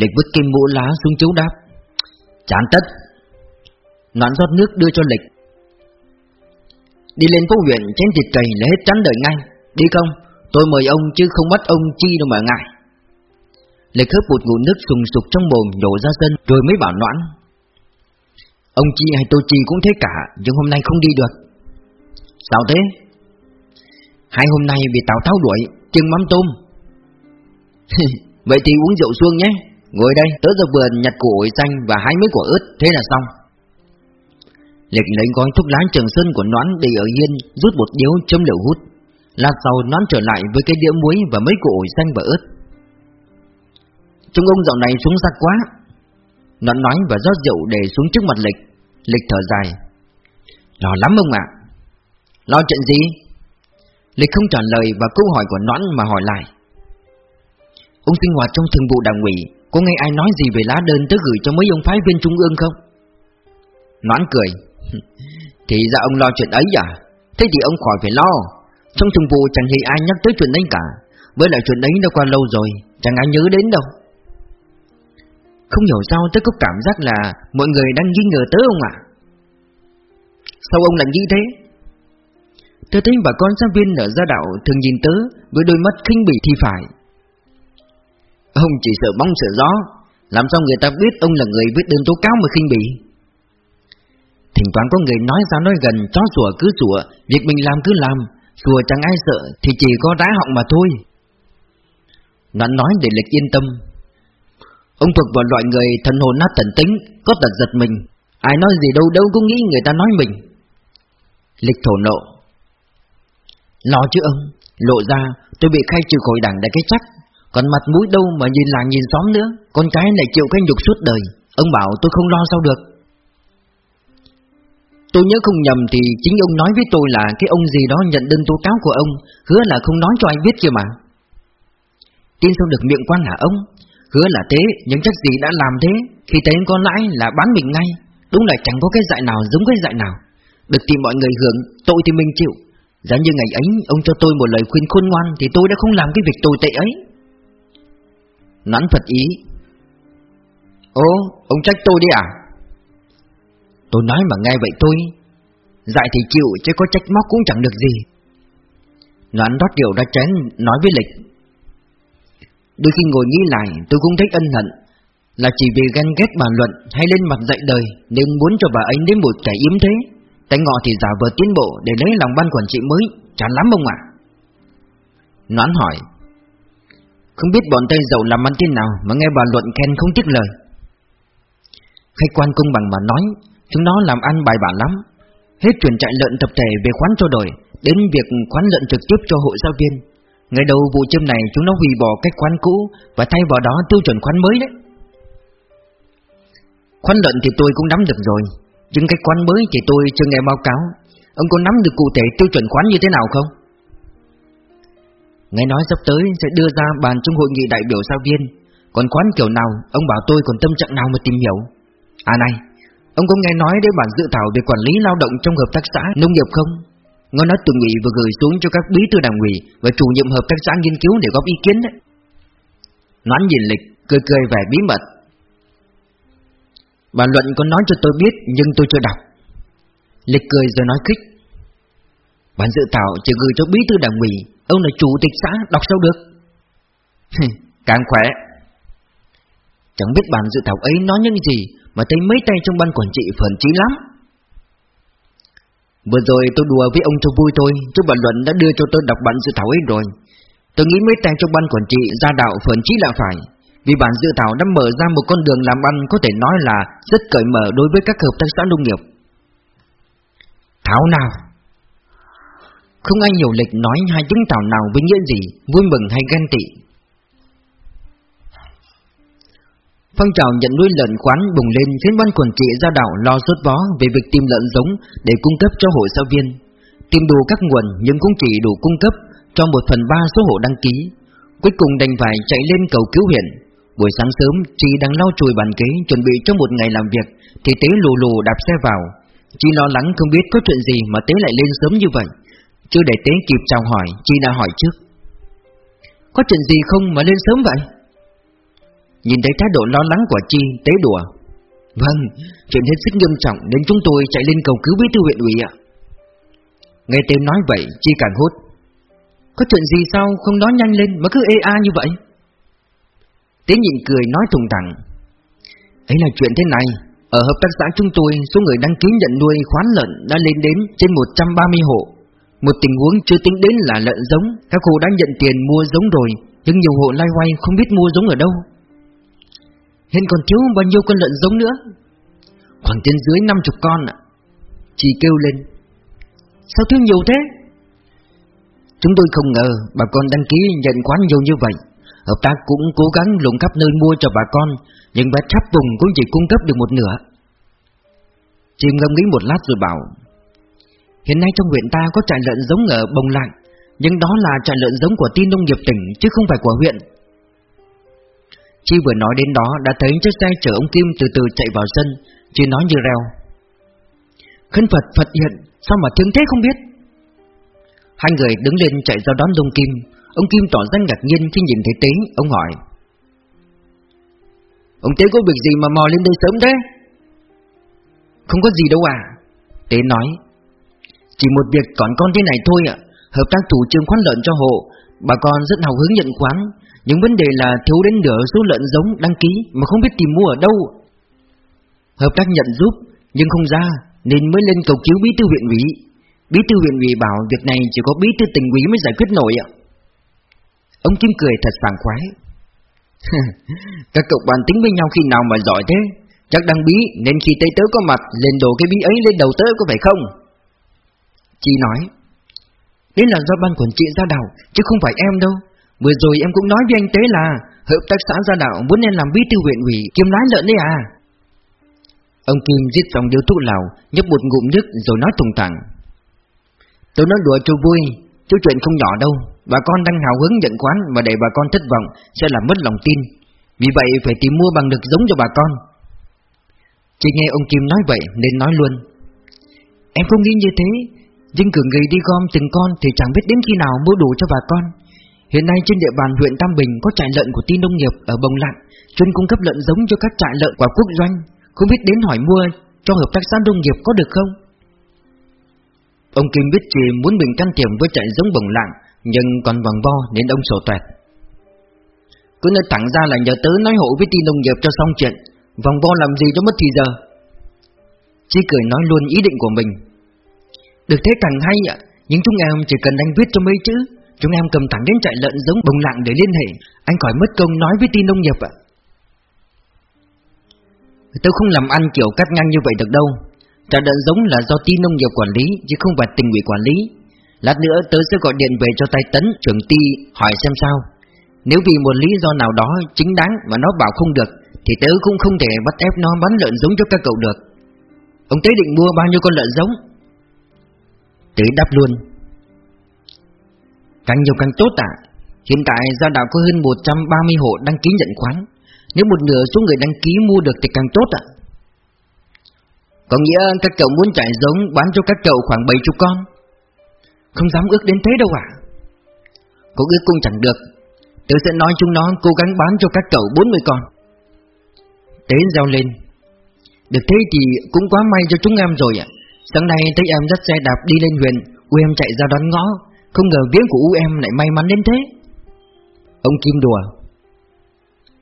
Lịch vứt kim mũ lá xuống chú đáp. Chán tất nón rót nước đưa cho Lịch. Đi lên phố huyện, chén thịt cầy là hết chán đợi ngay. Đi không? Tôi mời ông chứ không bắt ông chi đâu mà ngại. Lịch hớp một ngụm nước sùng sục trong mồm đổ ra sân rồi mới bảo Noãn. Ông Chi hay tôi Chi cũng thế cả, Nhưng hôm nay không đi được. Sao thế? Hai hôm nay bị Tào Tháo đuổi chân mắm tôm. Vậy thì uống rượu xuông nhé. Ngồi đây, tớ ra vườn nhặt củ ổi xanh Và hái mấy quả ớt, Thế là xong. Lịch lấy gói thuốc lá trường sơn của nón để ở yên, Rút một điếu châm lửa hút. Lát sau nón trở lại với cái đĩa muối Và mấy củ ổi xanh và ớt. Chúng ông dạo này xuống sắc quá. Nón nói và rót rượu để xuống trước mặt Lịch. Lịch thở dài. Lo lắm ông ạ. Lo chuyện gì? Lịch không trả lời và câu hỏi của nón mà hỏi lại. Ông sinh hoạt trong thường vụ đảng ủy, Có nghe ai nói gì về lá đơn tới gửi cho mấy ông phái viên trung ương không? Nón cười. Thì ra ông lo chuyện ấy à? Thế thì ông khỏi phải lo. Trong thường vụ chẳng hề ai nhắc tới chuyện ấy cả. Với lại chuyện ấy đã qua lâu rồi, Chẳng ai nhớ đến đâu. Không hiểu sao tôi có cảm giác là Mọi người đang nghi ngờ tớ ông ạ. Sao ông lại nghĩ thế? Tôi thấy bà con giáo viên ở gia đạo Thường nhìn tớ với đôi mắt khinh bỉ thì phải. Ông chỉ sợ bóng sợ gió, Làm sao người ta biết ông là người viết đơn tố cáo mà khinh bỉ? Thỉnh thoảng có người nói ra nói gần, Chó sủa cứ sủa Việc mình làm cứ làm Sủa chẳng ai sợ, Thì chỉ có đá họng mà thôi. Noãn nói để lịch yên tâm. Ông thuộc vào loại người thần hồn nát thần tính, Có tật giật mình, Ai nói gì đâu đâu cũng nghĩ người ta nói mình. Lịch thổ nộ. Lo chứ ông, Lộ ra, tôi bị khai trừ khỏi đảng để cái chắc, Còn mặt mũi đâu mà nhìn làng nhìn xóm nữa, Con cái lại chịu cái nhục suốt đời. Ông bảo tôi không lo sao được. Tôi nhớ không nhầm thì chính ông nói với tôi là cái ông gì đó nhận đơn tố cáo của ông, hứa là không nói cho anh biết kia mà. Tin sao được miệng quan hả ông? Hứa là thế, nhưng chắc gì đã làm thế, khi thấy con lãi là bán mình ngay. Đúng là chẳng có cái dại nào giống cái dại nào. Được thì mọi người hưởng, tội thì mình chịu. Giá như ngày ấy ông cho tôi một lời khuyên khôn ngoan Thì tôi đã không làm cái việc tồi tệ ấy Nắn Phật ý Ồ, ông trách tôi đi à? Tôi nói mà nghe vậy tôi Dạy thì chịu, chứ có trách móc cũng chẳng được gì. Noãn rót rượu ra chén, nói với Lịch. Đôi khi ngồi nghĩ lại, tôi cũng thấy ân hận. Là chỉ vì ghen ghét bàn luận hay lên mặt dạy đời Nên muốn cho bà ấy đến một kẻ yếm thế, Tay ngọ thì giả vờ tiến bộ để lấy lòng ban quản trị mới, Chán lắm ông ạ. Noãn hỏi, Không biết bọn Tây giàu làm ăn thế nào mà nghe bà luận khen không tiếc lời? Khách quan công bằng mà nói Chúng nó làm ăn bài bản lắm. Hết chuyển chạy lợn tập thể về khoán cho đổi Đến việc khoán lợn trực tiếp cho hội giáo viên. Ngày đầu vụ châm này, chúng nó hủy bỏ cách khoán cũ Và thay vào đó tiêu chuẩn khoán mới đấy. Khoán lợn thì tôi cũng nắm được rồi, Nhưng cách khoán mới thì tôi chưa nghe báo cáo. Ông có nắm được cụ thể tiêu chuẩn khoán như thế nào không? Nghe nói sắp tới sẽ đưa ra bàn trong hội nghị đại biểu giáo viên. Còn khoán kiểu nào, Ông bảo tôi còn tâm trạng nào mà tìm hiểu. À này Ông có nghe nói đến bản dự thảo về quản lý lao động trong hợp tác xã nông nghiệp không? Ngó nói từng ủy vừa gửi xuống cho các bí thư đảng ủy và chủ nhiệm hợp tác xã nghiên cứu để góp ý kiến đấy. Noãn nhìn lịch, cười cười vẻ bí mật. Bản luận có nói cho tôi biết nhưng tôi chưa đọc. Lịch cười rồi nói khích. Bản dự thảo chỉ gửi cho bí thư đảng ủy, ông là chủ tịch xã, đọc sao được? Càng khỏe. Chẳng biết bản dự thảo ấy nói những gì mà thấy mấy tay trong ban quản trị phẫn trí lắm. Vừa rồi tôi đùa với ông cho vui thôi, chứ bản luận đã đưa cho tôi đọc bản dự thảo ấy rồi. Tôi nghĩ mấy tay trong ban quản trị ra đạo phẫn trí là phải, vì bản dự thảo đã mở ra một con đường làm ăn có thể nói là rất cởi mở đối với các hợp tác xã nông nghiệp. Thảo nào? Không ai nhiều lịch nói hai tiếng thảo nào với nghĩa gì, vui mừng hay ghen tị, Phong trào nhận nuôi lợn khoán bùng lên khiến ban quản trị gia đạo lo rốt vó về việc tìm lợn giống để cung cấp cho hội giáo viên. Tìm đủ các nguồn nhưng cũng chỉ đủ cung cấp cho một phần ba số hộ đăng ký. Cuối cùng đành phải chạy lên cầu cứu huyện. Buổi sáng sớm, chị đang lau chùi bàn ghế chuẩn bị cho một ngày làm việc, thì Tế lù lù đạp xe vào. Chị lo lắng không biết có chuyện gì mà Tế lại lên sớm như vậy. Chưa để Tế kịp chào hỏi, chị đã hỏi trước. Có chuyện gì không mà lên sớm vậy? Nhìn thấy thái độ lo lắng của Chi tế đùa. Vâng, chuyện hết sức nghiêm trọng Nên chúng tôi chạy lên cầu cứu bí thư huyện ủy ạ. Nghe tên nói vậy Chi càng hốt. Có chuyện gì sao không nói nhanh lên Mà cứ ê a như vậy? Tế nhịn cười nói thùng thẳng. Ấy là chuyện thế này Ở hợp tác xã chúng tôi Số người đăng ký nhận nuôi khoán lợn Đã lên đến trên 130 hộ. Một tình huống chưa tính đến là lợn giống Các hộ đã nhận tiền mua giống rồi Nhưng nhiều hộ lai hoay không biết mua giống ở đâu. Hiện còn thiếu bao nhiêu con lợn giống nữa? Khoảng trên dưới 50 con ạ. Chị kêu lên. Sao thiếu nhiều thế? Chúng tôi không ngờ bà con đăng ký nhận quán nhiều như vậy. Hợp tác cũng cố gắng lùng khắp nơi mua cho bà con, Nhưng bà khắp vùng cũng chỉ cung cấp được một nửa. Chị ngâm nghĩ một lát rồi bảo, Hiện nay trong huyện ta có trại lợn giống ở Bồng Lạng Nhưng đó là trại lợn giống của tin nông nghiệp tỉnh, Chứ không phải của huyện. Chi vừa nói đến đó đã thấy chiếc xe chở ông Kim từ từ chạy vào sân Chi nói như reo. Khấn Phật Phật hiện, Sao mà thương thế không biết? Hai người đứng lên chạy ra đón ông Kim. Ông Kim tỏ ra ngạc nhiên khi nhìn thấy Tế, Ông hỏi. Ông Tế có việc gì mà mò lên đây sớm thế? Không có gì đâu à Tế nói. Chỉ một việc còn con thế này thôi ạ. Hợp tác thủ trương khoán lợn cho hộ, Bà con rất hào hứng nhận khoán nhưng vấn đề là thiếu đến nửa số lợn giống đăng ký mà không biết tìm mua ở đâu. Hợp tác nhận giúp, nhưng không ra, nên mới lên cầu cứu bí thư huyện ủy. Bí thư huyện ủy bảo việc này chỉ có bí thư tỉnh ủy mới giải quyết nổi ạ. Ông Kim cười thật sảng khoái. Các cậu bàn tính với nhau khi nào mà giỏi thế Chắc đăng bí, nên khi Tây Tớ có mặt, Lên đồ cái bí ấy lên đầu tớ có phải không chị nói Đấy là do ban quản trị ra đầu Chứ không phải em đâu Vừa rồi em cũng nói với anh Tế là Hợp tác xã gia đạo muốn em làm bí thư huyện ủy kiếm lái lợn đấy à? Ông Kim giết xong điếu thuốc lào, Nhấp một ngụm nước rồi nói thùng thẳng. Tôi nói đùa cho vui, Chứ chuyện không nhỏ đâu. Bà con đang hào hứng nhận quán Mà để bà con thất vọng Sẽ làm mất lòng tin. Vì vậy phải tìm mua bằng được giống cho bà con. Chỉ nghe ông Kim nói vậy Nên nói luôn. Em không nghĩ như thế, Nhưng cử người đi gom từng con thì chẳng biết đến khi nào mua đủ cho bà con. Hiện nay trên địa bàn huyện Tam Bình có trại lợn của tin nông nghiệp ở Bồng Lạng chuyên cung cấp lợn giống cho các trại lợn của quốc doanh. Không biết đến hỏi mua cho hợp tác xã nông nghiệp có được không? Ông Kim biết chỉ muốn mình can thiệp với trại giống Bồng Lạng Nhưng còn vòng vo nên ông sổ toẹt Cứ nói thẳng ra là nhờ tớ nói hộ với tin nông nghiệp cho xong chuyện, Vòng vo làm gì cho mất thì giờ. Chi cười nói luôn ý định của mình. Được thế càng hay ạ, Nhưng chúng em chỉ cần anh viết cho mấy chữ. Chúng em cầm thẳng đến trại lợn giống bồng lạng để liên hệ. Anh khỏi mất công nói với tin nông nghiệp ạ. Tôi không làm ăn kiểu cắt ngang như vậy được đâu. Trại lợn giống là do tin nông nghiệp quản lý, Chứ không phải tình ủy quản lý. Lát nữa tớ sẽ gọi điện về cho tay tấn, trưởng ty, hỏi xem sao. Nếu vì một lý do nào đó chính đáng mà nó bảo không được, Thì tớ cũng không thể bắt ép nó bán lợn giống cho các cậu được. Ông Tế định mua bao nhiêu con lợn giống? Tế đáp luôn. Càng nhiều càng tốt ạ. Hiện tại gia đạo có hơn 130 hộ đăng ký nhận khoán. Nếu một nửa số người đăng ký mua được thì càng tốt ạ. Có nghĩa các cậu muốn chạy giống bán cho các cậu khoảng 70 con. Không dám ước đến thế đâu ạ. Có ước cũng chẳng được. Tớ sẽ nói chúng nó cố gắng bán cho các cậu 40 con. Tế giao lên. Được thế thì cũng quá may cho chúng em rồi ạ. Sáng nay thấy em dắt xe đạp đi lên huyện, Quê em chạy ra đón ngõ không ngờ viếng của U em lại may mắn đến thế. Ông Kim đùa,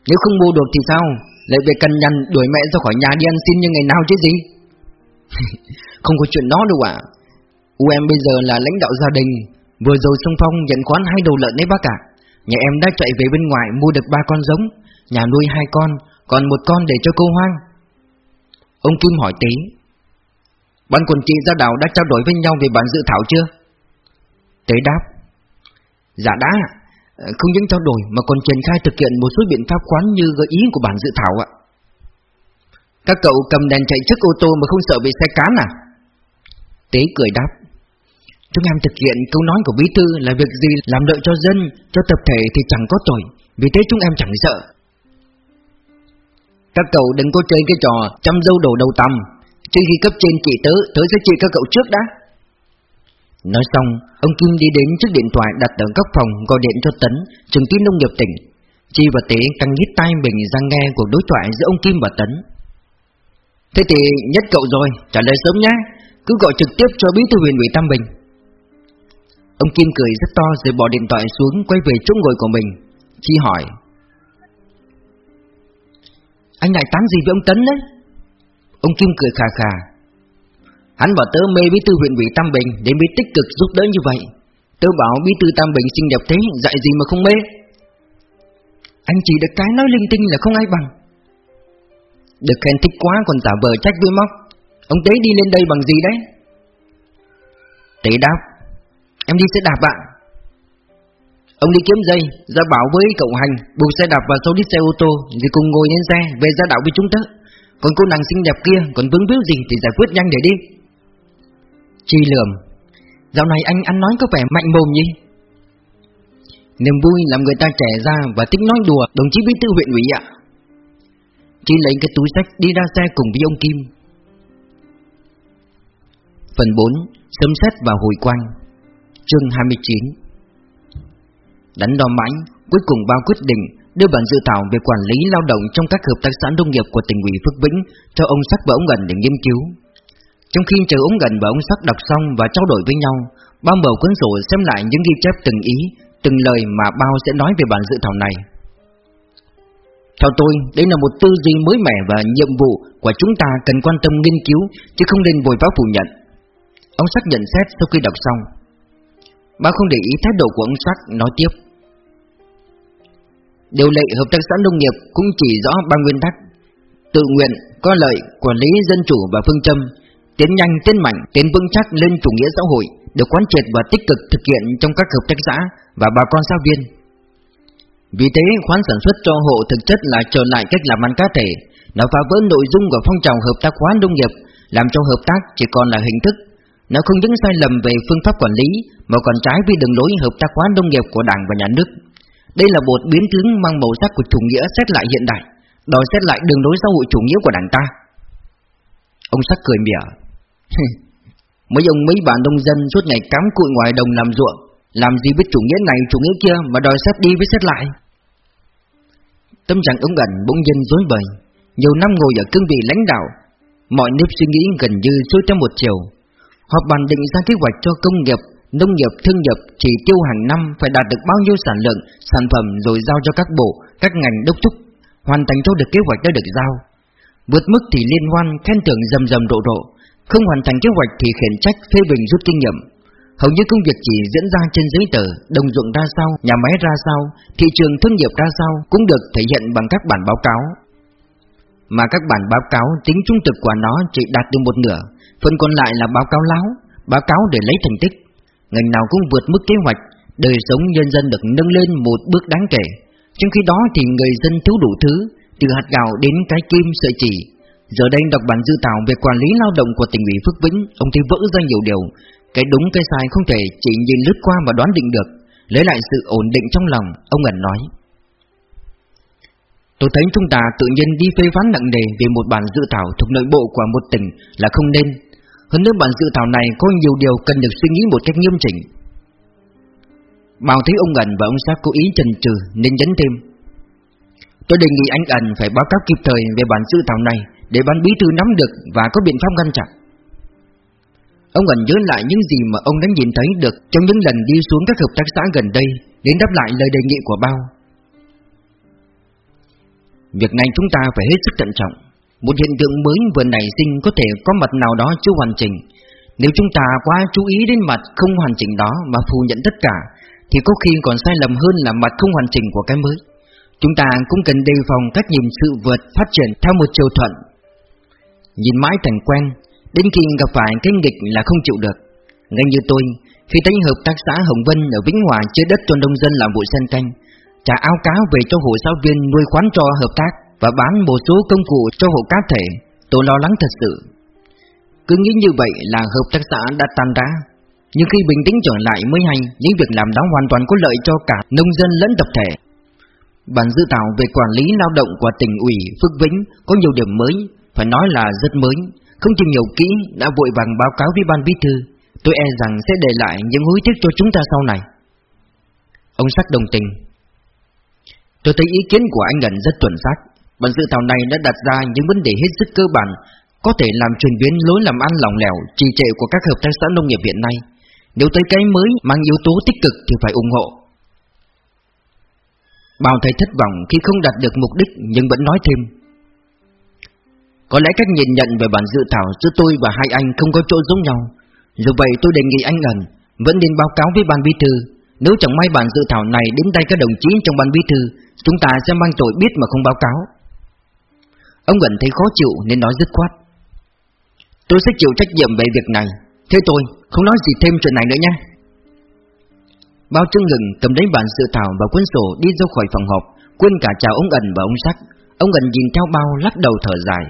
Nếu không mua được thì sao? Lại về cần nhằn đuổi mẹ ra khỏi nhà đi ăn xin như ngày nào chứ gì? Không có chuyện đó đâu ạ. U em bây giờ là lãnh đạo gia đình, Vừa rồi xung phong nhận khoán hai đầu lợn đấy bác ạ. Nhà em đã chạy về bên ngoài mua được ba con giống, Nhà nuôi hai con, Còn một con để cho cô hoang. Ông Kim hỏi tí, Ban quần trị gia đảo đã trao đổi với nhau về bản dự thảo chưa? Tế đáp Dạ đã Không những trao đổi mà còn triển khai thực hiện một số biện pháp khoán như gợi ý của bản dự thảo ạ. Các cậu cầm đèn chạy trước ô tô mà không sợ bị xe cán à? Tế cười đáp Chúng em thực hiện câu nói của bí thư là việc gì làm lợi cho dân, cho tập thể thì chẳng có tội Vì thế chúng em chẳng sợ. Các cậu đừng có chơi cái trò chăm dâu đổ đầu tầm Trước khi cấp trên chỉ tớ, tớ sẽ chỉ các cậu trước đã. Nói xong, ông Kim đi đến trước điện thoại đặt ở góc phòng gọi điện cho Tấn, trường tin nông nghiệp tỉnh. Chi và Tế căng nhít tay mình ra nghe cuộc đối thoại giữa ông Kim và Tấn. Thế thì nhất cậu rồi, trả lời sớm nhé, cứ gọi trực tiếp cho bí thư huyện ủy Tam Bình. Ông Kim cười rất to rồi bỏ điện thoại xuống quay về chỗ ngồi của mình. Chi hỏi. Anh lại tán gì với ông Tấn đấy? Ông Kim cười khà khà. Hắn bảo tớ mê bí thư huyện ủy Tam Bình để mới tích cực giúp đỡ như vậy. Tớ bảo bí thư Tam Bình xinh đẹp thế, dạy gì mà không mê. Anh chỉ được cái nói linh tinh là không ai bằng. Được khen thích quá còn giả vờ trách với móc. Ông Tế đi lên đây bằng gì đấy? Tế đáp, em đi xe đạp ạ. Ông đi kiếm dây, ra bảo với cậu hành, buộc xe đạp vào sau đi xe ô tô, rồi cùng ngồi lên xe, về ra đảo với chúng tớ. Còn cô nàng xinh đẹp kia còn vướng víu gì thì giải quyết nhanh để đi Chi lườm. Dạo này anh ăn nói có vẻ mạnh mồm nhỉ? Niềm vui làm người ta trẻ ra và thích nói đùa, đồng chí bí thư huyện ủy ạ. Chi lấy cái túi sách đi ra xe cùng với ông Kim. Phần 4 Sấm xét và hồi quang. Chương 29 Đánh đo mãi, Cuối cùng bao quyết định đưa bản dự thảo về quản lý lao động trong các hợp tác xã nông nghiệp của tỉnh ủy Phước Vĩnh cho ông Sắc và ông Gần để nghiên cứu. Trong khi chờ ống Gần và ông Sắc đọc xong và trao đổi với nhau, bao mở cuốn sổ xem lại những ghi chép từng ý, từng lời mà bao sẽ nói về bản dự thảo này. Theo tôi, đây là một tư duy mới mẻ và nhiệm vụ của chúng ta cần quan tâm nghiên cứu, chứ không nên vội vã phủ nhận. Ông Sắc nhận xét sau khi đọc xong. Bao không để ý thái độ của ông Sắc, nói tiếp. Điều lệ hợp tác xã nông nghiệp cũng chỉ rõ ba nguyên tắc Tự nguyện, có lợi, quản lý dân chủ và phương châm Tiến nhanh, tiến mạnh, tiến vững chắc lên chủ nghĩa xã hội Được quán triệt và tích cực thực hiện trong các hợp tác xã và bà con giáo viên Vì thế khoán sản xuất cho hộ thực chất là trở lại cách làm ăn cá thể Nó phá vỡ nội dung của phong trào hợp tác hóa nông nghiệp Làm cho hợp tác chỉ còn là hình thức Nó không những sai lầm về phương pháp quản lý Mà còn trái với đường lối hợp tác hóa nông nghiệp của đảng và nhà nước đây là một biến tướng mang màu sắc của chủ nghĩa xét lại hiện đại, đòi xét lại đường lối xã hội chủ nghĩa của đảng ta. Ông sắc cười mỉa. Mấy ông mấy bà nông dân suốt ngày cắm cụi ngoài đồng làm ruộng Làm gì biết chủ nghĩa này chủ nghĩa kia mà đòi xét đi với xét lại? Tâm trạng ống ẩn bỗng nhiên dối bời. Nhiều năm ngồi ở cương vị lãnh đạo Mọi nếp suy nghĩ gần như trôi theo một chiều. Họp bàn định ra kế hoạch cho công nghiệp, nông nghiệp, thương nghiệp chỉ tiêu hàng năm phải đạt được bao nhiêu sản lượng, sản phẩm rồi giao cho các bộ, các ngành đốc thúc hoàn thành cho được kế hoạch đã được giao. Vượt mức thì liên hoan khen thưởng rầm rầm rộ rộ, không hoàn thành kế hoạch thì khiển trách phê bình rút kinh nghiệm. Hầu như công việc chỉ diễn ra trên giấy tờ, đồng ruộng ra sao, nhà máy ra sao, thị trường thương nghiệp ra sao cũng được thể hiện bằng các bản báo cáo. Mà các bản báo cáo tính trung thực của nó chỉ đạt được một nửa, phần còn lại là báo cáo láo, báo cáo để lấy thành tích. Ngành nào cũng vượt mức kế hoạch, đời sống nhân dân được nâng lên một bước đáng kể. Trong khi đó thì người dân thiếu đủ thứ, từ hạt gạo đến cái kim sợi chỉ. Giờ đây đọc bản dự thảo về quản lý lao động của tỉnh ủy Phước Vĩnh, ông thấy vỡ ra nhiều điều. Cái đúng cái sai không thể chỉ nhìn lướt qua mà đoán định được. Lấy lại sự ổn định trong lòng, ông ẩn nói. Tôi thấy chúng ta tự nhiên đi phê phán nặng nề về một bản dự thảo thuộc nội bộ của một tỉnh là không nên. Hơn nữa bản dự thảo này có nhiều điều cần được suy nghĩ một cách nghiêm chỉnh. Bảo thấy ông Ẩn và ông Sát cố ý chần chừ nên nhấn thêm. Tôi đề nghị anh Ẩn phải báo cáo kịp thời về bản dự thảo này để ban bí thư nắm được và có biện pháp ngăn chặn. Ông Ẩn nhớ lại những gì mà ông đã nhìn thấy được trong những lần đi xuống các hợp tác xã gần đây đến đáp lại lời đề nghị của Bao. Việc này chúng ta phải hết sức thận trọng. Một hiện tượng mới vừa nảy sinh có thể có mặt nào đó chưa hoàn chỉnh. Nếu chúng ta quá chú ý đến mặt không hoàn chỉnh đó mà phủ nhận tất cả, thì có khi còn sai lầm hơn là mặt không hoàn chỉnh của cái mới. Chúng ta cũng cần đề phòng các nhìn sự vượt phát triển theo một chiều thuận. Nhìn mãi thành quen, đến khi gặp phải cái nghịch là không chịu được. Ngay như tôi, khi thấy hợp tác xã Hồng Vân ở Vĩnh Hòa chia đất cho nông dân làm vụ sen canh, trả áo cáo về cho hộ giáo viên nuôi khoán cho hợp tác và bán một số công cụ cho hộ cá thể, tôi lo lắng thật sự. Cứ nghĩ như vậy là hợp tác xã đã tan rã, nhưng khi bình tĩnh trở lại mới hay những việc làm đó hoàn toàn có lợi cho cả nông dân lẫn tập thể. Bản dự thảo về quản lý lao động của tỉnh ủy Phước Vĩnh có nhiều điểm mới, phải nói là rất mới, không tìm hiểu kỹ đã vội vàng báo cáo với ban bí thư. Tôi e rằng sẽ để lại những hối tiếc cho chúng ta sau này. Ông sắc đồng tình, Tôi thấy ý kiến của anh Ngân rất chuẩn xác. Bản dự thảo này đã đặt ra những vấn đề hết sức cơ bản, có thể làm chuyển biến lối làm ăn lỏng lẻo, trì trệ của các hợp tác xã nông nghiệp hiện nay. Nếu thấy cái mới mang yếu tố tích cực thì phải ủng hộ. Bảo thầy thất vọng khi không đạt được mục đích nhưng vẫn nói thêm. Có lẽ cách nhìn nhận về bản dự thảo giữa tôi và hai anh không có chỗ giống nhau. Dù vậy tôi đề nghị anh ẩn, vẫn nên báo cáo với ban bí thư. Nếu chẳng may bản dự thảo này đến tay các đồng chí trong ban bí thư, Chúng ta sẽ mang tội biết mà không báo cáo. Ông gần thấy khó chịu nên nói dứt khoát. Tôi sẽ chịu trách nhiệm về việc này. Thế tôi, không nói gì thêm chuyện này nữa nhé. Bao chân ngừng, cầm lấy bản dự thảo và cuốn sổ đi ra khỏi phòng họp, Quên cả chào ông ẩn và ông sắc. Ông ẩn nhìn theo bao, lắc đầu thở dài.